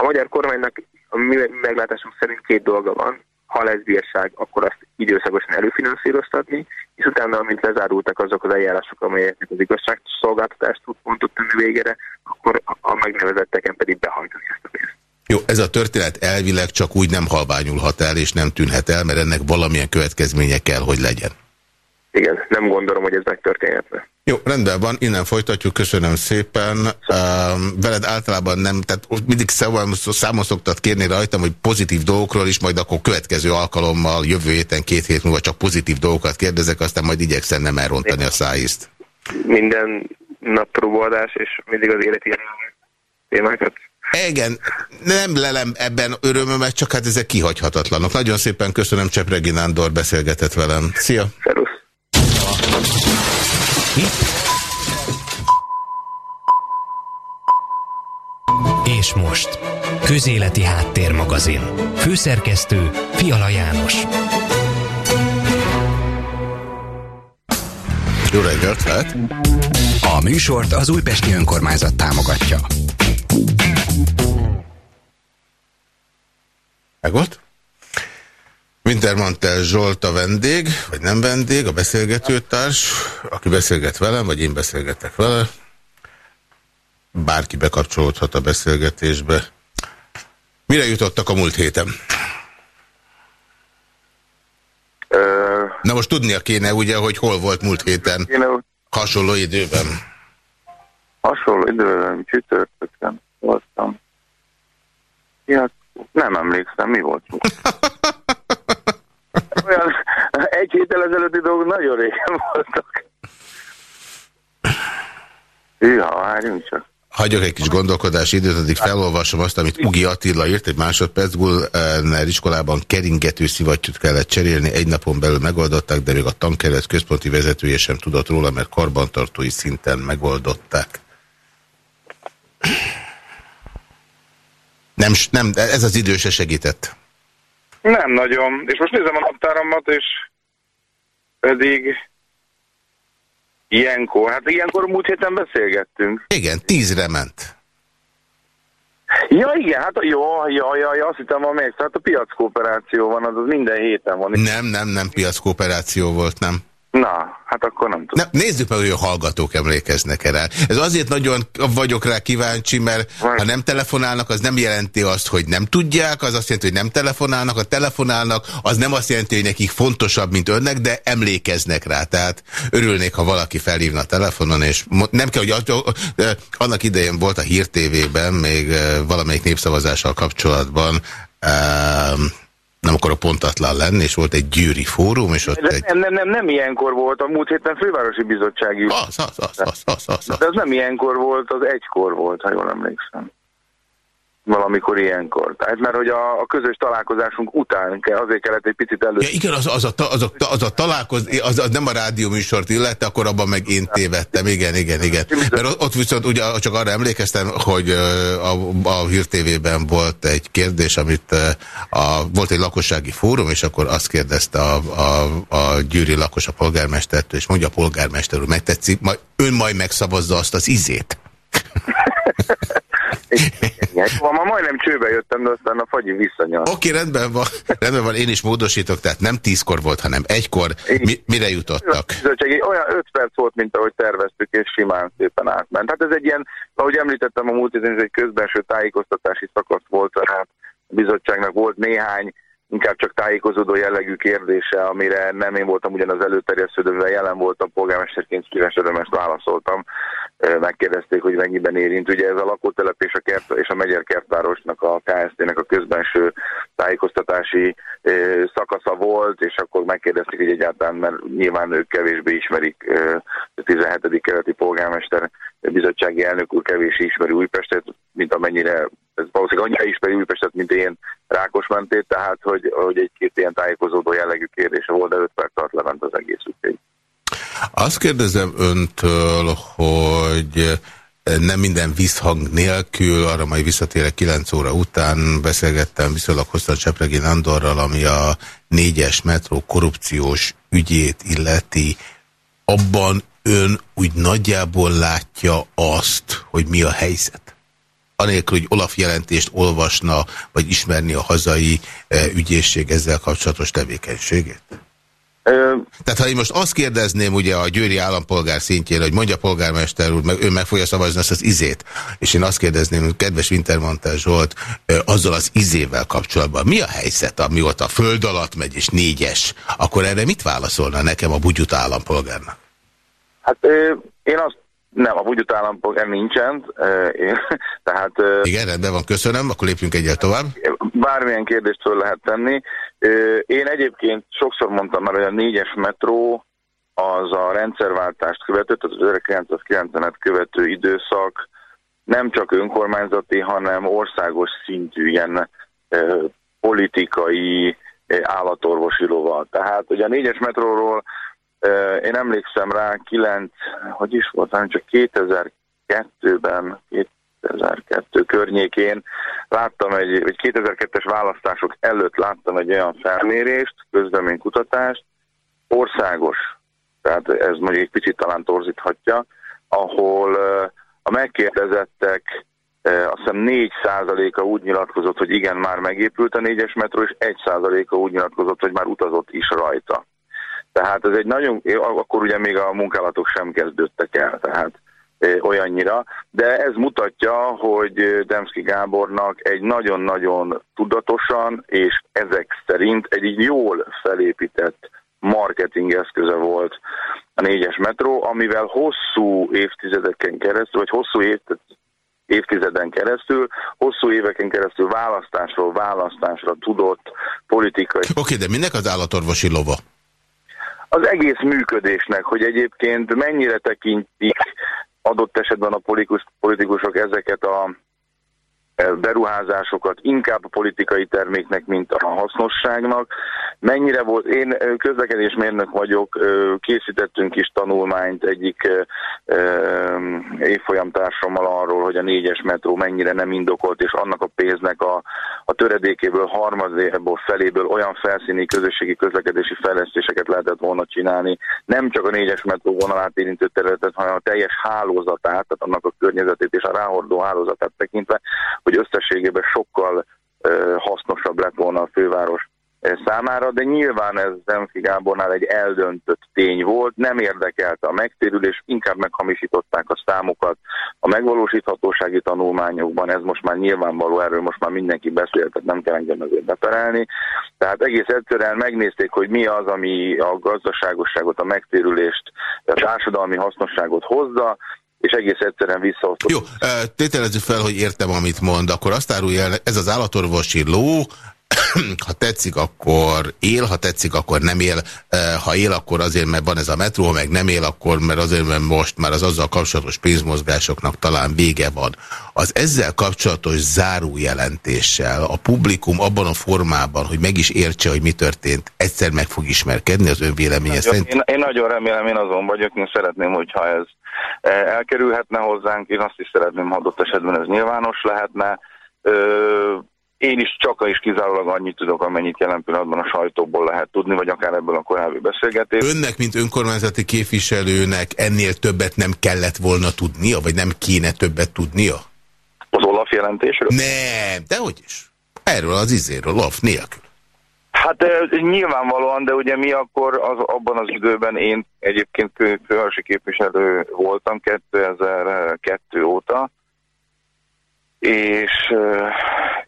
A magyar kormánynak a mi meglátásunk szerint két dolga van. Ha lesz bírság, akkor azt időszakosan előfinanszíroztatni, és utána, amint lezárultak azok az eljárások, amelyeknek az igazságszolgáltatást tud pontot tenni végére, akkor a megnevezetteken pedig behajtani ezt a pénzt. Jó, ez a történet elvileg csak úgy nem halványulhat el, és nem tűnhet el, mert ennek valamilyen következménye kell, hogy legyen. Igen, nem gondolom, hogy ez megtörténhetne. Jó, rendben van, innen folytatjuk, köszönöm szépen. Uh, veled általában nem, tehát mindig számon szoktad kérni rajtam, hogy pozitív dolgokról is, majd akkor következő alkalommal, jövő héten, két hét múlva csak pozitív dolgokat kérdezek, aztán majd igyekszem nem elrontani a szájízt. Minden nap próbálás, és mindig az életi témákat igen, nem lelem ebben örömömet, csak hát ezek kihagyhatatlanok. Nagyon szépen köszönöm, Csepregi Nándor beszélgetett velem. Szia! Szerusz! És most, Közéleti Háttérmagazin. Főszerkesztő Fiala János. Jó reggelt, hát? A műsort az Újpesti Önkormányzat támogatja. Meg volt? Wintermantel Zsolt a vendég, vagy nem vendég, a beszélgetőtárs, aki beszélget velem, vagy én beszélgetek vele. Bárki bekapcsolódhat a beszélgetésbe. Mire jutottak a múlt héten? Na most tudnia kéne ugye, hogy hol volt múlt héten hasonló időben. Hasonló időben, csütörtökön voltam. Ja, nem emlékszem, mi volt Olyan egy héttel ezelőtti dolgok nagyon régen voltak. Hűha, várjunk csak. Hagyok egy kis gondolkodási időt, addig felolvasom azt, amit Ugi Attila írt egy másodperc. Gulner iskolában keringető szivattyút kellett cserélni, egy napon belül megoldották, de még a tankeret központi vezetője sem tudott róla, mert karbantartói szinten megoldották. Nem, nem, ez az idő se segített. Nem nagyon. És most nézem a naptáramat, és pedig Ilyenkor? Hát ilyenkor múlt héten beszélgettünk. Igen, tízre ment. Ja, igen, hát jó, ja, ja, ja, azt hittem van még, hát a piackooperáció van, az, az minden héten van. Nem, nem, nem piackooperáció volt, nem. Na, hát akkor nem tudom. Ne, nézzük meg, hogy a hallgatók emlékeznek erre. Ez azért nagyon vagyok rá kíváncsi, mert ha nem telefonálnak, az nem jelenti azt, hogy nem tudják, az azt jelenti, hogy nem telefonálnak. Ha telefonálnak, az nem azt jelenti, hogy nekik fontosabb, mint önnek, de emlékeznek rá. Tehát örülnék, ha valaki felhívna a telefonon, és nem kell, hogy annak idején volt a Hír TV-ben, még valamelyik népszavazással kapcsolatban, nem akarok pontatlan lenni, és volt egy gyűri fórum, és ott De egy... Nem, nem, nem, nem ilyenkor volt, a múlt héten fővárosi bizottsági... Az, az, az, az, az, az, az. De ez nem ilyenkor volt, az egykor volt, ha jól emlékszem valamikor ilyenkor. Tehát mert hogy a, a közös találkozásunk után kell, azért kellett egy picit elő. Ja, igen, az, az, a, az, a, az a találkoz, az, az nem a rádióműsort illette, akkor abban meg én tévedtem. Igen, igen, igen. Mert ott viszont ugye csak arra emlékeztem, hogy a, a Hír TV-ben volt egy kérdés, amit a, volt egy lakossági fórum, és akkor azt kérdezte a, a, a gyűri lakos a polgármestertől, és mondja a polgármester úr, megtetszik, majd, ön majd megszavazza azt az izét. Ma, ma majdnem csőbe jöttem, de aztán a fagyi visszanyal. Oké, okay, rendben van. Rendben van, én is módosítok, tehát nem tízkor volt, hanem egykor. Mi, mire jutottak? Olyan öt perc volt, mint ahogy terveztük, és simán szépen átment. Hát ez egy ilyen, ahogy említettem a múlt ez egy közbenső tájékoztatási szakasz volt, tehát a bizottságnak volt néhány inkább csak tájékozódó jellegű kérdése, amire nem én voltam ugyanaz előterjesztő, de jelen voltam, polgármesterként szíves örömest válaszoltam. Megkérdezték, hogy mennyiben érint. Ugye ez a lakótelep és a, kert, és a Megyer kertvárosnak, a KSZT-nek a közbenső tájékoztatási szakasza volt, és akkor megkérdezték, hogy egyáltalán, mert nyilván ők kevésbé ismerik a 17. keleti polgármester bizottsági elnök úr kevésbé ismeri Újpestet, mint amennyire ez valószínűleg annyira ismeri Újpestet, mint én Rákosmentét, tehát hogy, hogy egy-két ilyen tájékozódó jellegű kérdése volt, de 5 perc alatt lement az egész. Azt kérdezem öntől, hogy nem minden visszhang nélkül, arra majd visszatérek 9 óra után, beszélgettem viszonylag hosszan Csepregi Nándorral, ami a négyes metró korrupciós ügyét illeti. Abban ön úgy nagyjából látja azt, hogy mi a helyzet? anélkül, hogy Olaf jelentést olvasna, vagy ismerni a hazai ügyészség ezzel kapcsolatos tevékenységét? Tehát ha én most azt kérdezném ugye a győri állampolgár szintjén, hogy mondja polgármester úr, meg ő meg fogja szavazni azt az izét, és én azt kérdezném, hogy kedves Wintermantel Zsolt, azzal az izével kapcsolatban mi a helyzet, ami ott a föld alatt megy és négyes, akkor erre mit válaszolna nekem a bugyut állampolgárnak? Hát én azt nem, a bugyut állampolgár nincsen, én, tehát... Igen, rendben van, köszönöm, akkor lépjünk egyet tovább. Bármilyen kérdést föl lehet tenni. Én egyébként sokszor mondtam már, hogy a négyes metró az a rendszerváltást követő, tehát az 1990-et követő időszak nem csak önkormányzati, hanem országos szintű ilyen politikai állatorvosi lova. Tehát ugye a négyes metróról én emlékszem rá, 9, hogy is volt, hanem csak 2002-ben, 2002 környékén láttam egy, vagy 2002-es választások előtt láttam egy olyan felmérést, közleménykutatást, országos, tehát ez mondjuk egy picit talán torzíthatja, ahol a megkérdezettek azt hiszem 4%-a úgy nyilatkozott, hogy igen, már megépült a négyes metró, és 1%-a úgy nyilatkozott, hogy már utazott is rajta. Tehát ez egy nagyon, akkor ugye még a munkálatok sem kezdődtek el, tehát olyannyira, de ez mutatja, hogy Demszki Gábornak egy nagyon-nagyon tudatosan és ezek szerint egy jól felépített marketing eszköze volt a négyes metró, amivel hosszú évtizedeken keresztül, vagy hosszú év, évtizeden keresztül, hosszú éveken keresztül választásról választásra tudott politikai... Oké, okay, de minek az állatorvosi lova? az egész működésnek, hogy egyébként mennyire tekintik adott esetben a politikus, politikusok ezeket a beruházásokat inkább a politikai terméknek, mint a hasznosságnak. Mennyire volt, én közlekedésmérnök vagyok, készítettünk is tanulmányt egyik évfolyamtársammal arról, hogy a négyes metró mennyire nem indokolt, és annak a pénznek a, a töredékéből, harmadéból, feléből olyan felszíni közösségi közlekedési fejlesztéseket lehetett volna csinálni, nem csak a négyes metró vonalát érintő területet, hanem a teljes hálózatát, tehát annak a környezetét és a ráhordó hálózatát tekintve, hogy összességében sokkal hasznosabb lett volna a főváros számára, de nyilván ez Zemfi Gábornál egy eldöntött tény volt, nem érdekelte a megtérülés, inkább meghamisították a számokat a megvalósíthatósági tanulmányokban, ez most már nyilvánvaló, erről most már mindenki beszélt, tehát nem kell engem azért beperelni. Tehát egész egyszerűen megnézték, hogy mi az, ami a gazdaságosságot, a megtérülést, a társadalmi hasznosságot hozza, és egész egyszerűen visszahoztuk. Jó, tételezzük fel, hogy értem, amit mond, akkor azt árulja ez az állatorvosi ló, ha tetszik, akkor él, ha tetszik, akkor nem él. Ha él, akkor azért, mert van ez a metró, ha meg nem él, akkor mert azért, mert most már az azzal kapcsolatos pénzmozgásoknak talán vége van. Az ezzel kapcsolatos zárójelentéssel a publikum abban a formában, hogy meg is értse, hogy mi történt, egyszer meg fog ismerkedni az ön véleménye szerint? Én, én nagyon remélem, én azon vagyok, én szeretném, hogyha ez elkerülhetne hozzánk, én azt is szeretném, ha adott esetben ez nyilvános lehetne. Én is csak is kizárólag annyit tudok, amennyit jelen pillanatban a sajtóból lehet tudni, vagy akár ebből a korábbi beszélgetés. Önnek, mint önkormányzati képviselőnek ennél többet nem kellett volna tudnia, vagy nem kéne többet tudnia? Az Olaf jelentésről? Nem, de hogy is. Erről az izéről, Olaf nélkül. Hát nyilvánvalóan, de ugye mi akkor az, abban az időben én egyébként fővárosi képviselő voltam 2002 óta, és,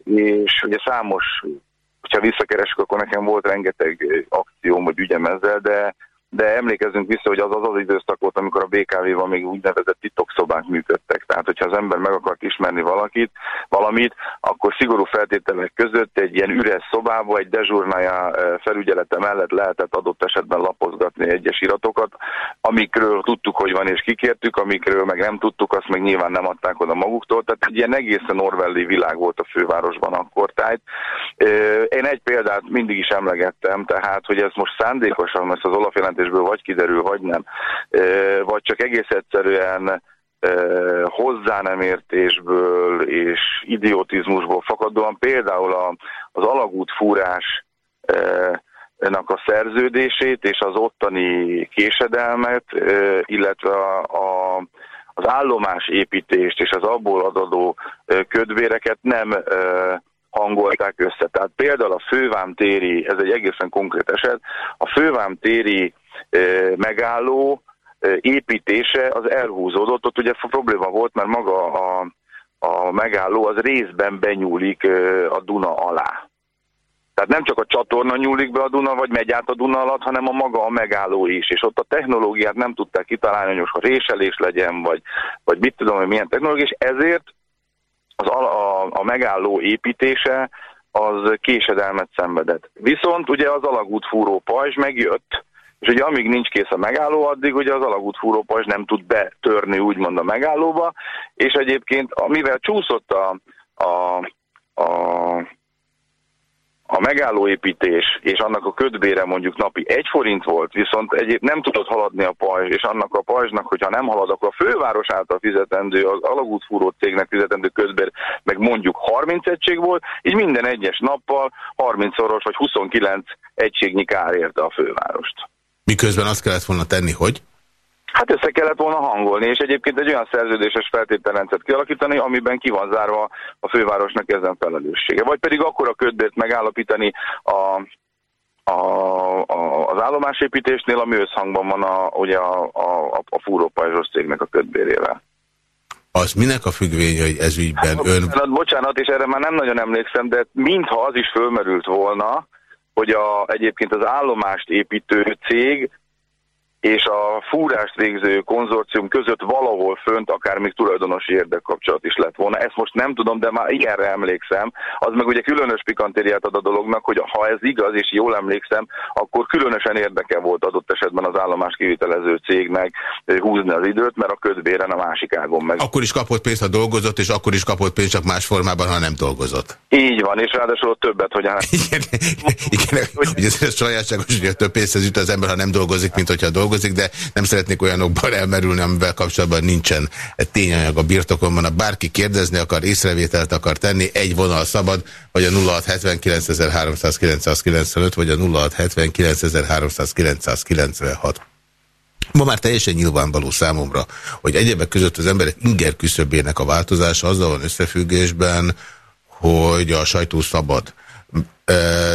és ugye számos, hogyha visszakeresek, akkor nekem volt rengeteg akcióm, vagy ügyem ezzel, de de emlékezzünk vissza, hogy az az az időszak volt, amikor a BKV-ban még úgynevezett titokszobák működtek. Tehát, hogyha az ember meg akar ismerni valakit, valamit, akkor szigorú feltételek között egy ilyen üres szobába, egy dezsurnája felügyelete mellett lehetett adott esetben lapozgatni egyes iratokat, amikről tudtuk, hogy van és kikértük, amikről meg nem tudtuk, azt meg nyilván nem adták oda maguktól. Tehát egy ilyen egészen Orwelli világ volt a fővárosban akkor. Tehát én egy példát mindig is emlegettem, tehát, hogy ez most szándékosan, ezt az Olaf jelentésből vagy kiderül, vagy nem, vagy csak egész egyszerűen hozzá nem értésből és idiotizmusból fakadóan például az alagút fúrás a szerződését és az ottani késedelmet, illetve a, a, az állomás építést és az abból adadó ködvéreket nem hangolták össze. Tehát például a fővámtéri, ez egy egészen konkrét eset, a fővámtéri megálló építése az elhúzódott, ott ugye probléma volt, mert maga a, a megálló az részben benyúlik a Duna alá. Tehát nem csak a csatorna nyúlik be a Duna, vagy megy át a Duna alatt, hanem a maga a megálló is. És ott a technológiát nem tudták kitalálni, hogy most réselés legyen, vagy, vagy mit tudom, hogy milyen technológia, és ezért az a, a, a megálló építése az késedelmet szenvedett. Viszont ugye az alagútfúró pajzs megjött, és ugye amíg nincs kész a megálló, addig ugye az alagútfúró pajzs nem tud betörni úgymond a megállóba, és egyébként mivel csúszott a, a, a a megállóépítés és annak a ködbére mondjuk napi egy forint volt, viszont egyéb nem tudott haladni a pajzs, és annak a pajzsnak, hogyha nem halad, akkor a főváros által fizetendő, az alagútfúró cégnek fizetendő ködbér meg mondjuk 30 egység volt, így minden egyes nappal 30-szoros vagy 29 egységnyi kár érte a fővárost. Miközben azt kellett volna tenni, hogy? Hát össze kellett volna hangolni, és egyébként egy olyan szerződéses feltételrendszert kialakítani, amiben ki van zárva a fővárosnak ezen felelőssége. Vagy pedig akkor a ködbért megállapítani a, a, a, az állomásépítésnél, ami összhangban van a, ugye a, a, a fúrópajzsos cégnek a ködbérével. Az minek a függvény, hogy ez ügyben hát, ön... Bocsánat, bocsánat, és erre már nem nagyon emlékszem, de mintha az is fölmerült volna, hogy a, egyébként az állomást építő cég és a fúrást végző konzorcium között valahol fönt akár még tulajdonosi érdekkapcsolat is lett volna. Ezt most nem tudom, de már ilyenre emlékszem. Az meg ugye különös pikantériát ad a dolognak, hogy ha ez igaz, és jól emlékszem, akkor különösen érdeke volt adott esetben az állomás kivitelező cégnek húzni az időt, mert a ködbéren a másik ágon meg. Akkor is kapott pénzt, ha dolgozott, és akkor is kapott pénzt, csak más formában, ha nem dolgozott. Így van, és ráadásul többet, hogy hát... Igen, igen, ugye ez sajátságos, hogy több pénzhez jut az ember, ha nem dolgozik, mint hogyha dolgozik, de nem szeretnék olyanokban elmerülni, amivel kapcsolatban nincsen tényanyag a birtokomban. Ha bárki kérdezni akar, észrevételt akar tenni, egy vonal szabad, vagy a 0679.395, vagy a 0679.396. Ma már teljesen nyilvánvaló számomra, hogy egyebek között az emberek inger küszöbének a változása azzal van összefüggésben, hogy a sajtó szabad.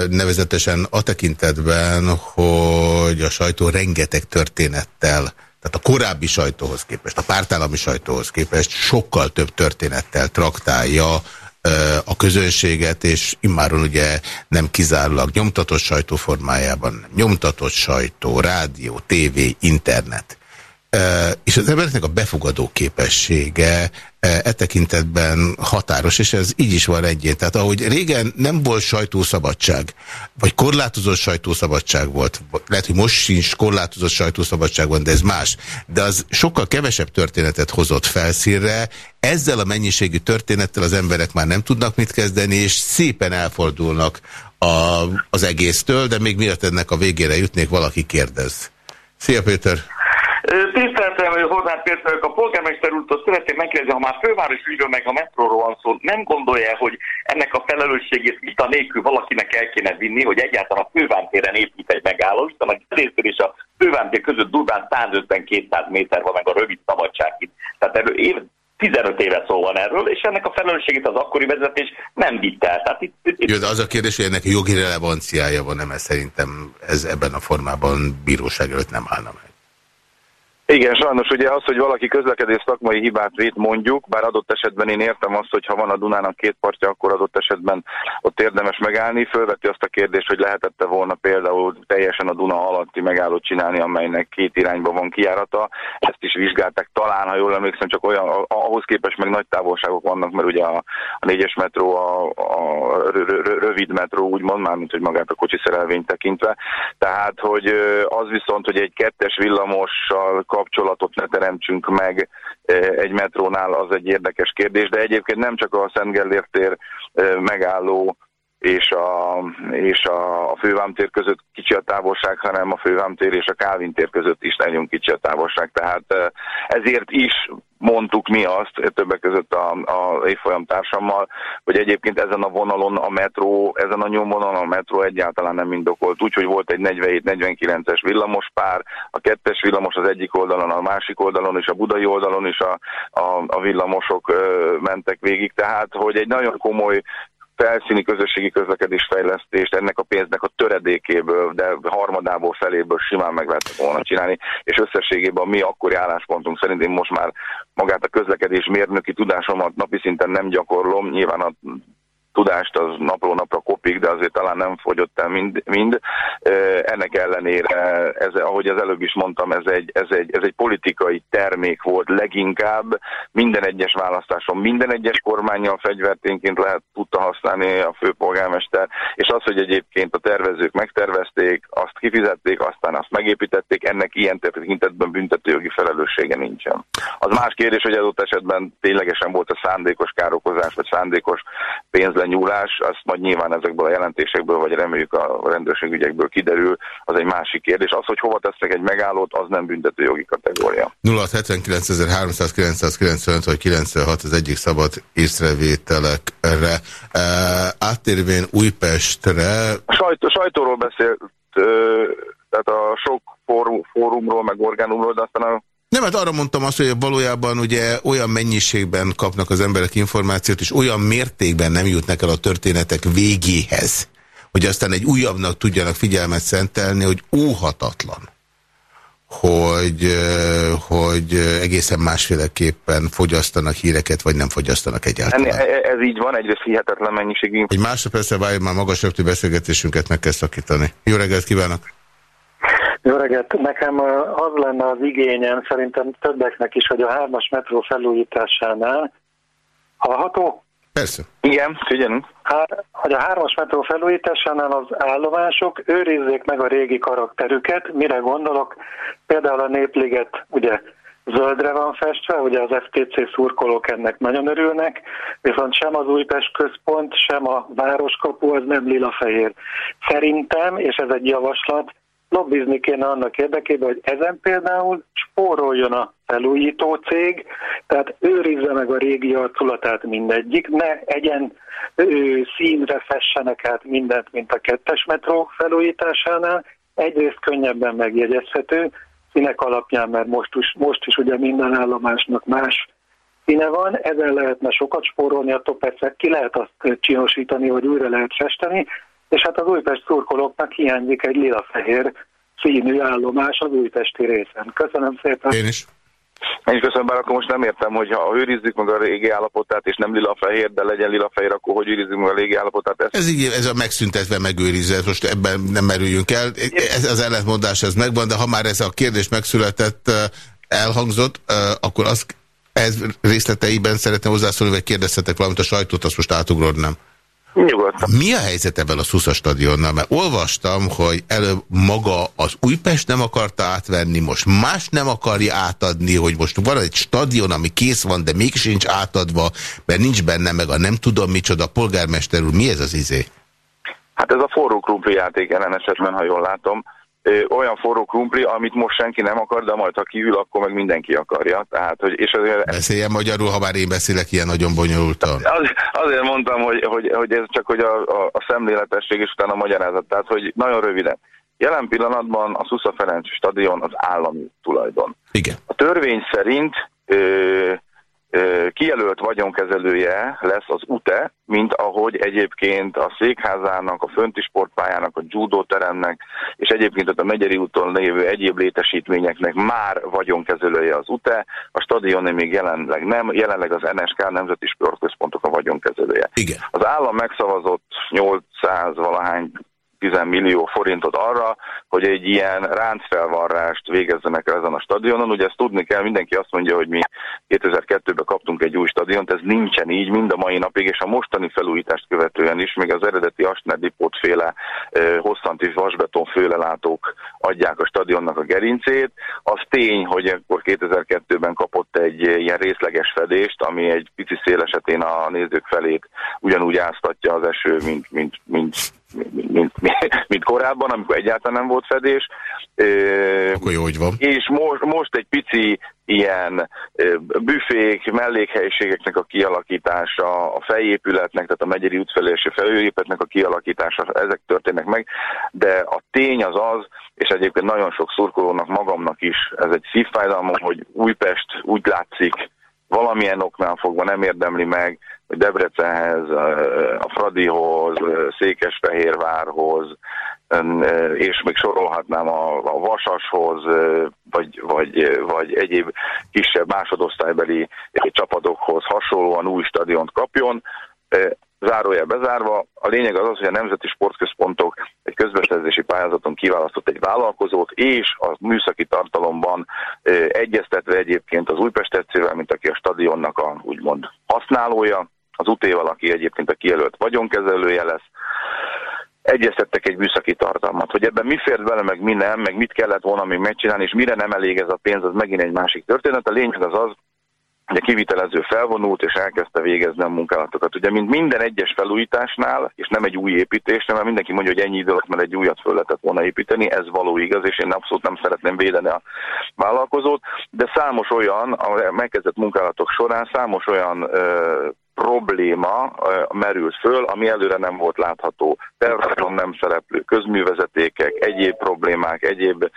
Nevezetesen a tekintetben, hogy a sajtó rengeteg történettel, tehát a korábbi sajtóhoz képest, a pártállami sajtóhoz képest sokkal több történettel traktálja a közönséget, és immáron ugye nem kizárólag nyomtatott sajtó formájában, nyomtatott sajtó, rádió, tévé, internet. És az embereknek a befogadó képessége e tekintetben határos, és ez így is van egyén. Tehát ahogy régen nem volt sajtószabadság, vagy korlátozott sajtószabadság volt, lehet, hogy most sincs korlátozott sajtószabadság van, de ez más, de az sokkal kevesebb történetet hozott felszínre, ezzel a mennyiségű történettel az emberek már nem tudnak mit kezdeni, és szépen elfordulnak a, az egésztől, de még miért ennek a végére jutnék, valaki kérdez. Szia Péter! Tiszteltem, hozzám például a polgármester úrtól szeretném megkérdezni, ha már főváros ügyről meg a metróról van szó, nem gondolja hogy ennek a felelősségét vita nélkül valakinek el kéne vinni, hogy egyáltalán a fővántéren épít egy megálló, hiszen a Gedésztől és a fővántér között durván 150-200 méter van meg a rövid szabadság itt. Tehát erről év, 15 éve szó van erről, és ennek a felelősségét az akkori vezetés nem vitte el. Tehát itt, itt... Jó, de az a kérdés, hogy ennek jogi relevanciája van, nem szerintem ez ebben a formában bíróság előtt nem állna meg. Igen, sajnos ugye az, hogy valaki közlekedés szakmai hibát vét mondjuk, bár adott esetben én értem azt, hogy ha van a Dunának két partja, akkor adott esetben ott érdemes megállni. Fölveti azt a kérdést, hogy lehetette volna például teljesen a Duna alatti megállót csinálni, amelynek két irányba van kijárata. Ezt is vizsgálták talán, ha jól emlékszem, csak olyan, ahhoz képest meg nagy távolságok vannak, mert ugye a, a négyes metró, a, a rövid metró úgymond, mármint hogy magát a kocsi szerelvényt tekintve. Tehát, hogy az viszont, hogy egy kettes villamossal kapcsolatot ne teremtsünk meg e, egy metrónál, az egy érdekes kérdés, de egyébként nem csak a Szent Gellért tér e, megálló és a, és a fővámtér között kicsi a távolság, hanem a fővámtér és a Kálvin tér között is nagyon kicsi a távolság. Tehát e, ezért is mondtuk mi azt, többek között a, a évfolyam társammal, hogy egyébként ezen a vonalon a metró, ezen a nyomvonalon a metró egyáltalán nem indokolt. Úgyhogy volt egy 47-49-es villamos pár, a kettes villamos az egyik oldalon, a másik oldalon és a budai oldalon is a, a, a villamosok ö, mentek végig. Tehát, hogy egy nagyon komoly felszíni közösségi közlekedésfejlesztést ennek a pénznek a töredékéből, de harmadából feléből simán meg lehetett volna csinálni, és összességében mi akkori álláspontunk szerint én most már magát a közlekedés mérnöki tudásomat napi szinten nem gyakorlom, nyilván a tudást az napról napra kopik, de azért talán nem fogyott el mind. mind. Ennek ellenére, ez, ahogy az előbb is mondtam, ez egy, ez, egy, ez egy politikai termék volt leginkább. Minden egyes választáson, minden egyes kormányjal fegyverténként lehet tudta használni a főpolgármester, és az, hogy egyébként a tervezők megtervezték, azt kifizették, aztán azt megépítették, ennek ilyen tekintetben büntetőjogi felelőssége nincsen. Az más kérdés, hogy adott esetben ténylegesen volt a szándékos károkozás, vagy szándékos pénzlen nyúlás, azt majd nyilván ezekből a jelentésekből, vagy reméljük a rendőrségügyekből kiderül, az egy másik kérdés. Az, hogy hova tesznek egy megállót, az nem büntető jogi kategória. 0679.395 vagy 96 az egyik szabad észrevételekre. E, áttérvén Újpestre... A sajtó, sajtóról beszélt, tehát a sok fórum, fórumról, meg orgánumról, de aztán a nem, hát arra mondtam azt, hogy valójában ugye olyan mennyiségben kapnak az emberek információt, és olyan mértékben nem jutnak el a történetek végéhez, hogy aztán egy újabbnak tudjanak figyelmet szentelni, hogy óhatatlan, hogy, hogy egészen másféleképpen fogyasztanak híreket, vagy nem fogyasztanak egyáltalán. Ez így van, egyrészt hihetetlen mennyiségű. Egy másodpercre várjuk, már magas beszélgetésünket meg kell szakítani. Jó reggelt kívánok! Jó reggelt! Nekem az lenne az igényem, szerintem többeknek is, hogy a hármas metró felújításánál hallható? Persze. Igen, figyelünk. Hát, hogy a hármas metró felújításánál az állomások őrizzék meg a régi karakterüket. Mire gondolok? Például a Népliget ugye zöldre van festve, ugye az FTC szurkolók ennek nagyon örülnek, viszont sem az Újpest központ, sem a városkapu az nem lila-fehér. Szerintem, és ez egy javaslat, lobbizni kéne annak érdekében, hogy ezen például spóroljon a felújító cég, tehát őrizze meg a régi arculatát mindegyik, ne egyen ő, színre fessenek át mindent, mint a kettes metró felújításánál, egyrészt könnyebben megjegyezhető, színek alapján, mert most is, most is ugye minden állomásnak más színe van, ezen lehetne sokat spórolni, attól persze ki lehet azt csinosítani, hogy újra lehet festeni, és hát az Újpest szurkolóknak hiányzik egy lila-fehér színű állomás az újpesti részen. Köszönöm szépen. Én is. Én is köszönöm, bár akkor most nem értem, hogy ha őrizzük meg a régi állapotát, és nem lila-fehér, de legyen lila-fehér, akkor hogy őrizzük meg a régi állapotát? Ezt... Ez így, ez a megszüntetve megőrizve, most ebben nem merüljünk el. Ez az ellentmondás, ez megvan, de ha már ez a kérdés megszületett, elhangzott, akkor az ez részleteiben szeretném hozzászólni, vagy kérdezhetek valamit a sajtót, azt most átugrodnám. Nyugodtan. Mi a helyzet ebben a Szusza stadionnal? Mert olvastam, hogy előbb maga az Újpest nem akarta átvenni, most más nem akarja átadni, hogy most van egy stadion, ami kész van, de mégis nincs átadva, mert nincs benne meg a nem tudom micsoda. Polgármester úr, mi ez az izé? Hát ez a forró krumpli játék ellen esetben, ha jól látom olyan forró krumpli, amit most senki nem akar, de majd ha kiül, akkor meg mindenki akarja. Tehát, hogy, és azért... Beszéljen magyarul, ha már én beszélek ilyen nagyon bonyolultan. Az, azért mondtam, hogy, hogy, hogy ez csak hogy a, a, a szemléletesség és utána a magyarázat. Tehát, hogy nagyon röviden. Jelen pillanatban a Szusza Ferenc stadion az állami tulajdon. Igen. A törvény szerint ö, kijelölt vagyonkezelője lesz az UTE, mint ahogy egyébként a székházának, a fönti sportpályának, a judóteremnek, és egyébként a Megyeri úton lévő egyéb létesítményeknek már vagyonkezelője az UTE, a stadion még jelenleg nem, jelenleg az NSK Nemzeti Sportközpontok a vagyonkezelője. Igen. Az állam megszavazott 800 valahány 10 millió forintot arra, hogy egy ilyen ráncfelvarrást végezzenek ezen a stadionon. Ugye ezt tudni kell, mindenki azt mondja, hogy mi 2002-ben kaptunk egy új stadiont, ez nincsen így mind a mai napig, és a mostani felújítást követően is, még az eredeti Asner Dipot féle hosszant és vasbeton főlelátók adják a stadionnak a gerincét. Az tény, hogy akkor 2002-ben kapott egy ilyen részleges fedést, ami egy pici szél esetén a nézők felét ugyanúgy áztatja az eső, mint, mint, mint mint, mint, korábban, amikor egyáltalán nem volt fedés. Akkor jó, hogy van. És most, most egy pici ilyen büfék, mellékhelyiségeknek a kialakítása, a fejépületnek, tehát a Megyeri útfelési felépületnek a kialakítása, ezek történnek meg, de a tény az az, és egyébként nagyon sok szurkolónak, magamnak is ez egy szívfájdalmam, hogy Újpest úgy látszik, valamilyen oknál fogva nem érdemli meg, hogy Debrecenhez, a Fradihoz, Székesfehérvárhoz, és még sorolhatnám a, a Vasashoz, vagy, vagy, vagy egyéb kisebb másodosztálybeli csapatokhoz hasonlóan új stadiont kapjon. Zárójel bezárva, a lényeg az az, hogy a nemzeti sportközpontok egy közbeszerzési pályázaton kiválasztott egy vállalkozót, és a műszaki tartalomban egyeztetve egyébként az Újpest tetszével, mint aki a stadionnak a úgymond használója, az UT-val, aki egyébként a kijelölt vagyonkezelője lesz, egyeztettek egy műszaki tartalmat. Hogy ebben mi fért bele, meg mi nem, meg mit kellett volna még megcsinálni, és mire nem elég ez a pénz, az megint egy másik történet. A lényeg az az, hogy a kivitelező felvonult, és elkezdte végezni a munkálatokat. Ugye, mint minden egyes felújításnál, és nem egy új építésnél, mert mindenki mondja, hogy ennyi idő alatt, mert egy újat föl lehetett volna építeni, ez való igaz, és én abszolút nem szeretném védeni a vállalkozót, de számos olyan, a megkezdett munkálatok során számos olyan ö, probléma merült föl, ami előre nem volt látható. Tervazon nem szereplő közművezetékek, egyéb problémák, egyéb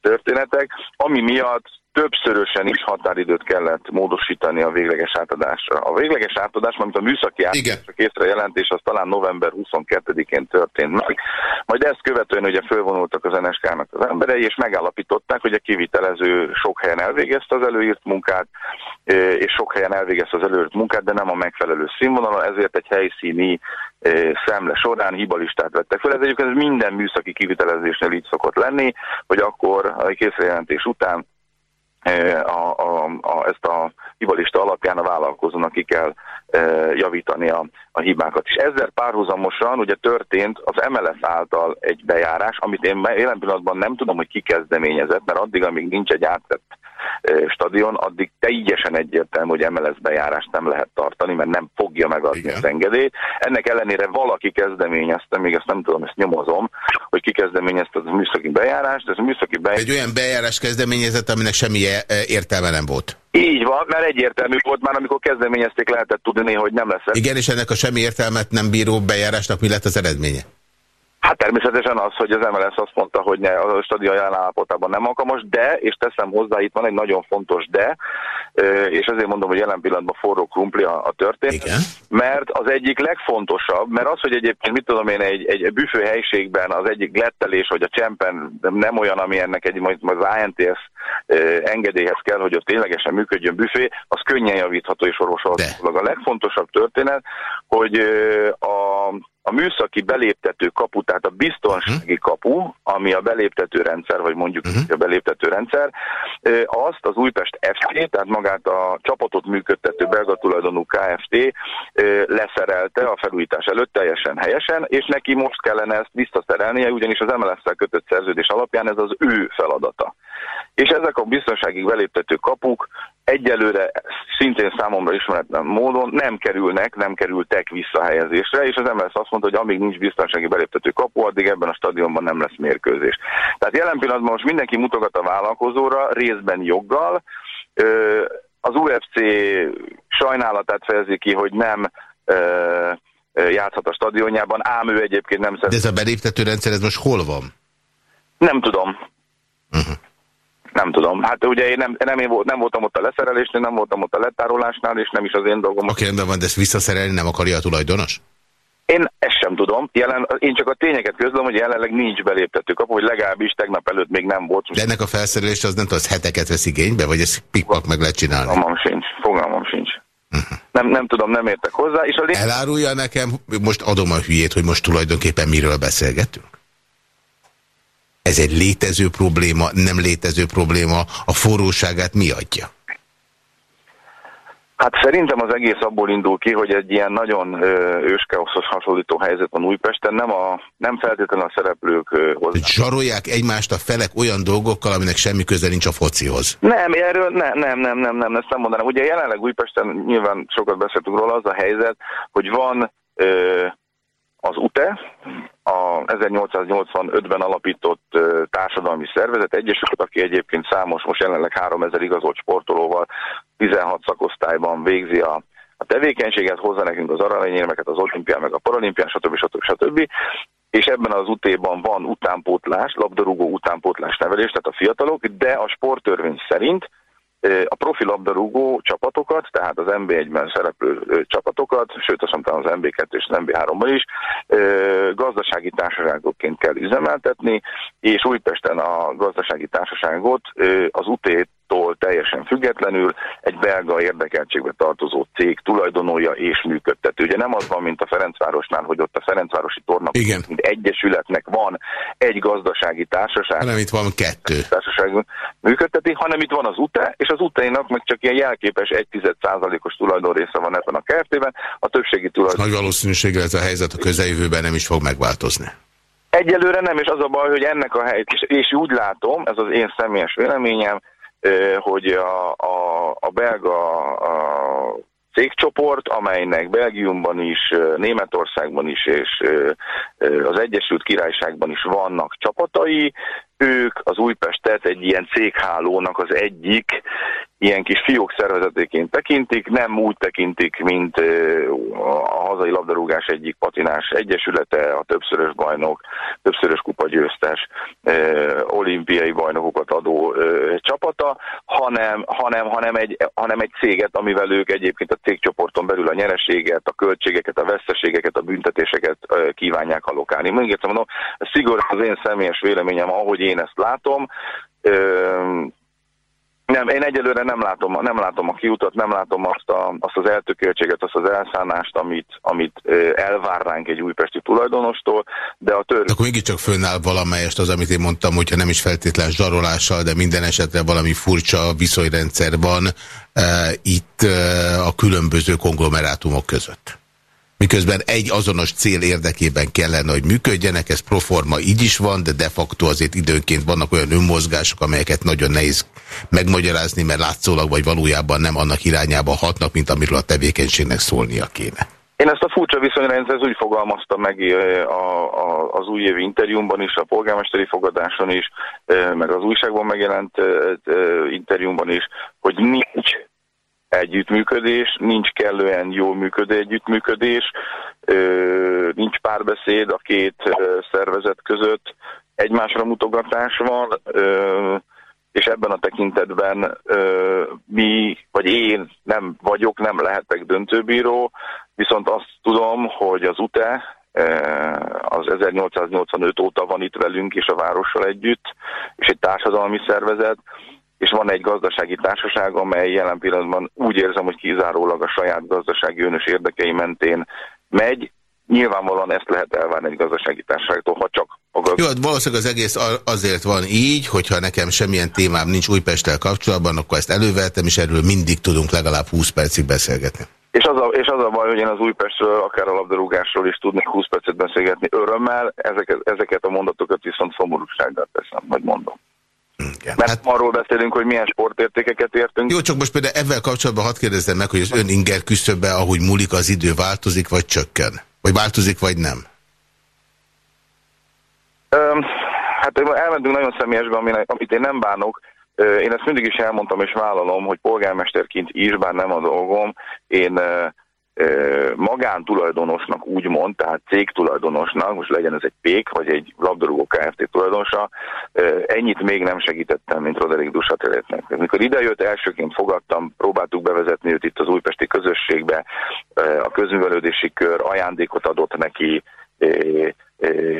történetek, ami miatt többszörösen is határidőt kellett módosítani a végleges átadásra. A végleges átadás, mint a műszaki átadásra készre jelentés, az talán november 22-én történt meg. Majd ezt követően ugye fölvonultak az NSK-nak az emberei, és megállapították, hogy a kivitelező sok helyen elvégezte az előírt munkát, és sok helyen elvégezte az előírt munkát, de nem a megfelelő színvonalon, ezért egy helyszíni szemle során hibalistát vettek fel. Ez egyébként minden műszaki kivitelezésnél így szokott lenni, hogy akkor a készrejelentés után a, a, a, ezt a hibalista alapján a vállalkozónak ki kell e, javítani a, a hibákat. És ezzel párhuzamosan ugye történt az MLS által egy bejárás, amit én jelen pillanatban nem tudom, hogy ki kezdeményezett, mert addig, amíg nincs egy átvett stadion, addig teljesen egyértelmű, hogy MLS bejárást nem lehet tartani, mert nem fogja megadni Igen. az engedélyt. Ennek ellenére valaki kezdeményezte, még ezt nem tudom, ezt nyomozom, hogy ki kezdeményezte az műszaki bejárást, ez a műszaki bejárás... Egy olyan bejárás kezdeményezett, aminek semmi értelme nem volt. Így van, mert egyértelmű volt már, amikor kezdeményezték, lehetett tudni, hogy nem lesz. Igen, és ennek a semmi értelmet nem bíró bejárásnak mi lett az eredménye? Hát természetesen az, hogy az MLS azt mondta, hogy ne, a stadion jelen állapotában nem alkalmas, de, és teszem hozzá, itt van egy nagyon fontos de, és azért mondom, hogy jelen pillanatban forró krumpli a, a történet, Igen. mert az egyik legfontosabb, mert az, hogy egyébként mit tudom én, egy, egy büfő helységben az egyik lettelés, hogy a csempen nem olyan, ami ennek egy, majd, majd az INTS engedélyhez kell, hogy ott ténylegesen működjön büfé, az könnyen javítható és orvosolható. A legfontosabb történet, hogy a a műszaki beléptető kapu, tehát a biztonsági mhm. kapu, ami a beléptető rendszer, vagy mondjuk uh-huh. a beléptető rendszer, azt az Újpest FT, tehát magát a csapatot működtető belga tulajdonú KFT leszerelte a felújítás előtt teljesen helyesen, és neki most kellene ezt visszaszerelnie, ugyanis az MLS-szel kötött szerződés alapján ez az ő feladata. És ezek a biztonsági beléptető kapuk egyelőre szintén számomra ismeretlen módon nem kerülnek, nem kerültek visszahelyezésre, és az MLS azt mondta, hogy amíg nincs biztonsági beléptető kapu, addig ebben a stadionban nem lesz mérkőzés. Tehát jelen pillanatban most mindenki mutogat a vállalkozóra, részben joggal, az UFC sajnálatát fejezi ki, hogy nem játszhat a stadionjában, ám ő egyébként nem szeret. De ez a beléptető rendszer, ez most hol van? Nem tudom. Uh -huh. Nem tudom. Hát ugye én nem, nem, én volt, nem voltam ott a leszerelésnél, nem voltam ott a letárolásnál, és nem is az én dolgom. Oké, okay, de van, de ezt visszaszerelni nem akarja a tulajdonos? Én ezt sem tudom. Jelen, én csak a tényeket közlöm, hogy jelenleg nincs beléptető kapu, hogy legalábbis tegnap előtt még nem volt. De ennek a felszerelés az nem tudom, az heteket vesz igénybe, vagy ez pikpak meg lehet csinálni? Fogalmam sincs. Fogalmam sincs. Uh. -huh. nem, nem tudom, nem értek hozzá. És a lé... Elárulja nekem, most adom a hülyét, hogy most tulajdonképpen miről beszélgetünk? Ez egy létező probléma, nem létező probléma, a forróságát mi adja? Hát szerintem az egész abból indul ki, hogy egy ilyen nagyon őskeoszhoz hasonlító helyzet van Újpesten, nem, a, nem feltétlenül a szereplők hozzá. Zsarolják egymást a felek olyan dolgokkal, aminek semmi köze nincs a focihoz. Nem, erről ne, nem, nem, nem, nem, ezt nem mondanám. Ugye jelenleg Újpesten nyilván sokat beszéltünk róla, az a helyzet, hogy van ö, az UTE, a 1885-ben alapított társadalmi szervezet, egyesület, aki egyébként számos, most jelenleg 3000 igazolt sportolóval 16 szakosztályban végzi a, a tevékenységet, hozza nekünk az aranyérmeket az olimpián, meg a paralimpián, stb. stb. stb. És ebben az utéban van utánpótlás, labdarúgó utánpótlás nevelés, tehát a fiatalok, de a sporttörvény szerint a profi labdarúgó csapatokat, tehát az NB1-ben szereplő csapatokat, sőt azt mondtam az NB2 és az NB3-ban is, gazdasági társaságokként kell üzemeltetni, és Újpesten a gazdasági társaságot az UT tól teljesen függetlenül egy belga érdekeltségbe tartozó cég tulajdonolja és működtető. Ugye nem az van, mint a Ferencvárosnál, hogy ott a Ferencvárosi torna, Igen. mint egyesületnek van egy gazdasági társaság. Hanem itt van kettő. Társaság működteti, hanem itt van az UTE, és az UTE-nak meg csak ilyen jelképes 1,1%-os tulajdonrésze van ebben a kertében, a többségi tulajdon. Nagy valószínűséggel ez a helyzet a közeljövőben nem is fog megváltozni. Egyelőre nem, és az a baj, hogy ennek a helyet, és, és úgy látom, ez az én személyes véleményem, hogy a, a, a belga a cégcsoport, amelynek Belgiumban is, Németországban is és az Egyesült Királyságban is vannak csapatai, ők az Újpestet egy ilyen céghálónak az egyik ilyen kis fiók szervezetéként tekintik, nem úgy tekintik, mint a hazai labdarúgás egyik patinás egyesülete, a többszörös bajnok, többszörös kupagyőztes, olimpiai bajnokokat adó csapata, hanem, hanem, hanem, egy, hanem egy céget, amivel ők egyébként a cégcsoporton belül a nyereséget, a költségeket, a veszteségeket, a büntetéseket kívánják alokálni. Még egyszer mondom, szigorúan az én személyes véleményem, ahogy én ezt látom, nem, én egyelőre nem látom, nem látom a kiutat, nem látom azt, a, azt az eltökéltséget, azt az elszánást, amit, amit elvár egy újpesti tulajdonostól, de a törvény... Akkor mégiscsak fönnáll valamelyest az, amit én mondtam, hogyha nem is feltétlen zsarolással, de minden esetre valami furcsa viszonyrendszer van e, itt e, a különböző konglomerátumok között miközben egy azonos cél érdekében kellene, hogy működjenek, ez proforma így is van, de de facto azért időnként vannak olyan önmozgások, amelyeket nagyon nehéz megmagyarázni, mert látszólag vagy valójában nem annak irányába hatnak, mint amiről a tevékenységnek szólnia kéne. Én ezt a furcsa viszonyrendszert úgy fogalmaztam meg a, a, az újévi interjúmban is, a polgármesteri fogadáson is, meg az újságban megjelent interjúmban is, hogy nincs együttműködés, nincs kellően jól működő együttműködés, nincs párbeszéd a két szervezet között, egymásra mutogatás van, és ebben a tekintetben mi, vagy én nem vagyok, nem lehetek döntőbíró, viszont azt tudom, hogy az UTE az 1885 óta van itt velünk és a várossal együtt, és egy társadalmi szervezet, és van egy gazdasági társaság, amely jelen pillanatban úgy érzem, hogy kizárólag a saját gazdasági önös érdekei mentén megy. Nyilvánvalóan ezt lehet elvárni egy gazdasági társaságtól, ha csak a gazdaság... Jó, hát valószínűleg az egész azért van így, hogyha nekem semmilyen témám nincs Újpesttel kapcsolatban, akkor ezt előveltem, és erről mindig tudunk legalább 20 percig beszélgetni. És az, a, és az a baj, hogy én az Újpestről, akár a labdarúgásról is tudnék 20 percet beszélgetni örömmel, ezeket, ezeket a mondatokat viszont szomorúsággal teszem, vagy mondom. Igen. Mert hát, arról beszélünk, hogy milyen sportértékeket értünk. Jó, csak most például ebben kapcsolatban hadd kérdezzem meg, hogy az ön inger küszöbbe, ahogy múlik az idő, változik vagy csökken? Vagy változik vagy nem? Öm, hát elmentünk nagyon személyesbe, amit én nem bánok. Én ezt mindig is elmondtam és vállalom, hogy polgármesterként is, bár nem a dolgom, én magántulajdonosnak úgymond, tehát cégtulajdonosnak, most legyen ez egy pék, vagy egy labdarúgó Kft. tulajdonosa, ennyit még nem segítettem, mint Roderick Dusateletnek. Mikor idejött, elsőként fogadtam, próbáltuk bevezetni őt itt az újpesti közösségbe, a közművelődési kör ajándékot adott neki,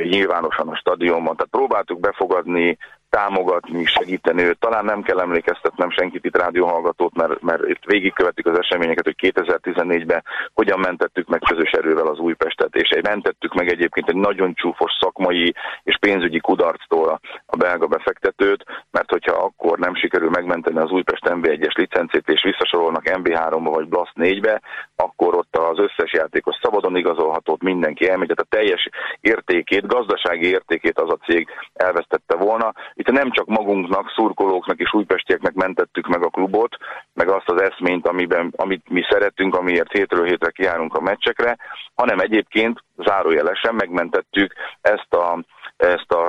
nyilvánosan a stadionban, tehát próbáltuk befogadni, támogatni, segíteni őt. Talán nem kell emlékeztetnem senkit itt rádióhallgatót, mert, mert itt végigkövetik az eseményeket, hogy 2014-ben hogyan mentettük meg közös erővel az Újpestet, és mentettük meg egyébként egy nagyon csúfos szakmai és pénzügyi kudarctól a, belga befektetőt, mert hogyha akkor nem sikerül megmenteni az Újpest MB1-es licencét, és visszasorolnak MB3-ba vagy BLAST 4-be, akkor ott az összes játékos szabadon igazolhatót mindenki elmegy, tehát a teljes értékét, gazdasági értékét az a cég elvesztette volna. Itt nem csak magunknak, szurkolóknak és újpestieknek mentettük meg a klubot, meg azt az eszményt, amiben, amit mi szeretünk, amiért hétről hétre kiárunk a meccsekre, hanem egyébként zárójelesen megmentettük ezt a ezt a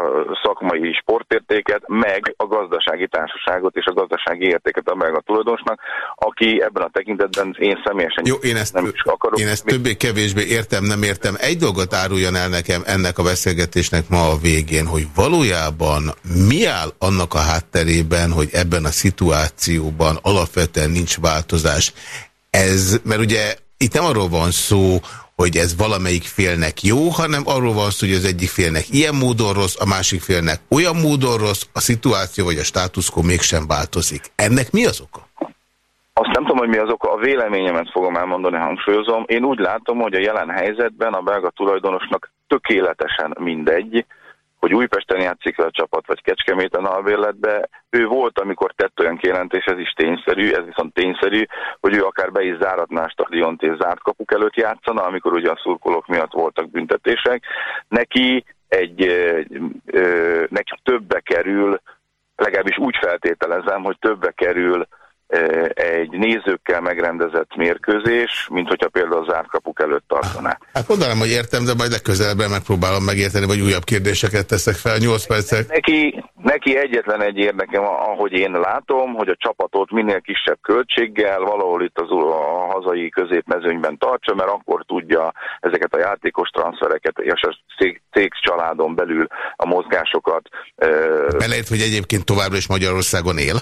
szakmai sportértéket, meg a gazdasági társaságot és a gazdasági értéket a meg a tulajdonosnak, aki ebben a tekintetben én személyesen Jó, én ezt, nem is akarok. Én ezt többé-kevésbé értem, nem értem. Egy dolgot áruljon el nekem ennek a beszélgetésnek ma a végén, hogy valójában mi áll annak a hátterében, hogy ebben a szituációban alapvetően nincs változás. Ez, mert ugye itt nem arról van szó, hogy ez valamelyik félnek jó, hanem arról van szó, hogy az egyik félnek ilyen módon rossz, a másik félnek olyan módon rossz, a szituáció vagy a státuszkó mégsem változik. Ennek mi az oka? Azt nem tudom, hogy mi az oka, a véleményemet fogom elmondani, hangsúlyozom. Én úgy látom, hogy a jelen helyzetben a belga tulajdonosnak tökéletesen mindegy, hogy Újpesten játszik le a csapat, vagy Kecskeméten albérletbe. Ő volt, amikor tett olyan kijelentés, ez is tényszerű, ez viszont tényszerű, hogy ő akár be is záratná a stadiont és zárt kapuk előtt játszana, amikor ugye a szurkolók miatt voltak büntetések. Neki egy, ö, neki többe kerül, legalábbis úgy feltételezem, hogy többe kerül egy nézőkkel megrendezett mérkőzés, mint hogyha például az kapuk előtt tartaná. Hát mondanám, hogy értem, de majd legközelebben megpróbálom megérteni, vagy újabb kérdéseket teszek fel. 8 percek. Neki, Neki egyetlen egy érdekem, ahogy én látom, hogy a csapatot minél kisebb költséggel valahol itt az a hazai középmezőnyben tartsa, mert akkor tudja ezeket a játékos transfereket és a cég családon belül a mozgásokat. Beleért, hogy egyébként továbbra is Magyarországon él?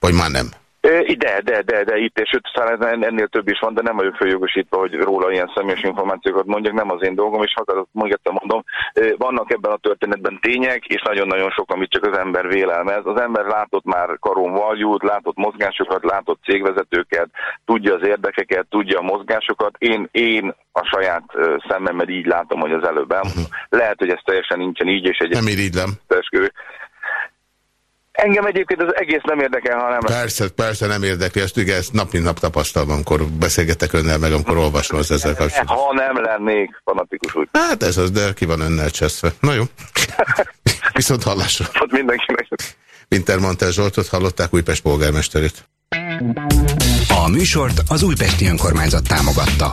Vagy már nem? De, de, de, de itt, és talán ennél több is van, de nem vagyok följogosítva, hogy róla ilyen személyes információkat mondjak, nem az én dolgom, és ha mondjuk mondom, vannak ebben a történetben tények, és nagyon-nagyon sok, amit csak az ember vélelmez. Az ember látott már karon valjút, látott mozgásokat, látott cégvezetőket, tudja az érdekeket, tudja a mozgásokat. Én, én a saját szememmel így látom, hogy az előbb elmondom. Lehet, hogy ez teljesen nincsen így, és egy... Nem irigylem. Engem egyébként az egész nem érdekel, ha nem... Persze, persze nem érdekli, ezt ugye ezt nap mint nap tapasztalom, amikor beszélgetek önnel, meg amikor olvasom az ezzel kapcsolatban. Ha nem lennék fanatikus úgy. Hát ez az, de ki van önnel cseszve. Na jó. Viszont hallásra. Ott mindenkinek. Wintermantel Zsoltot hallották Újpest polgármesterét. A műsort az Újpesti Önkormányzat támogatta.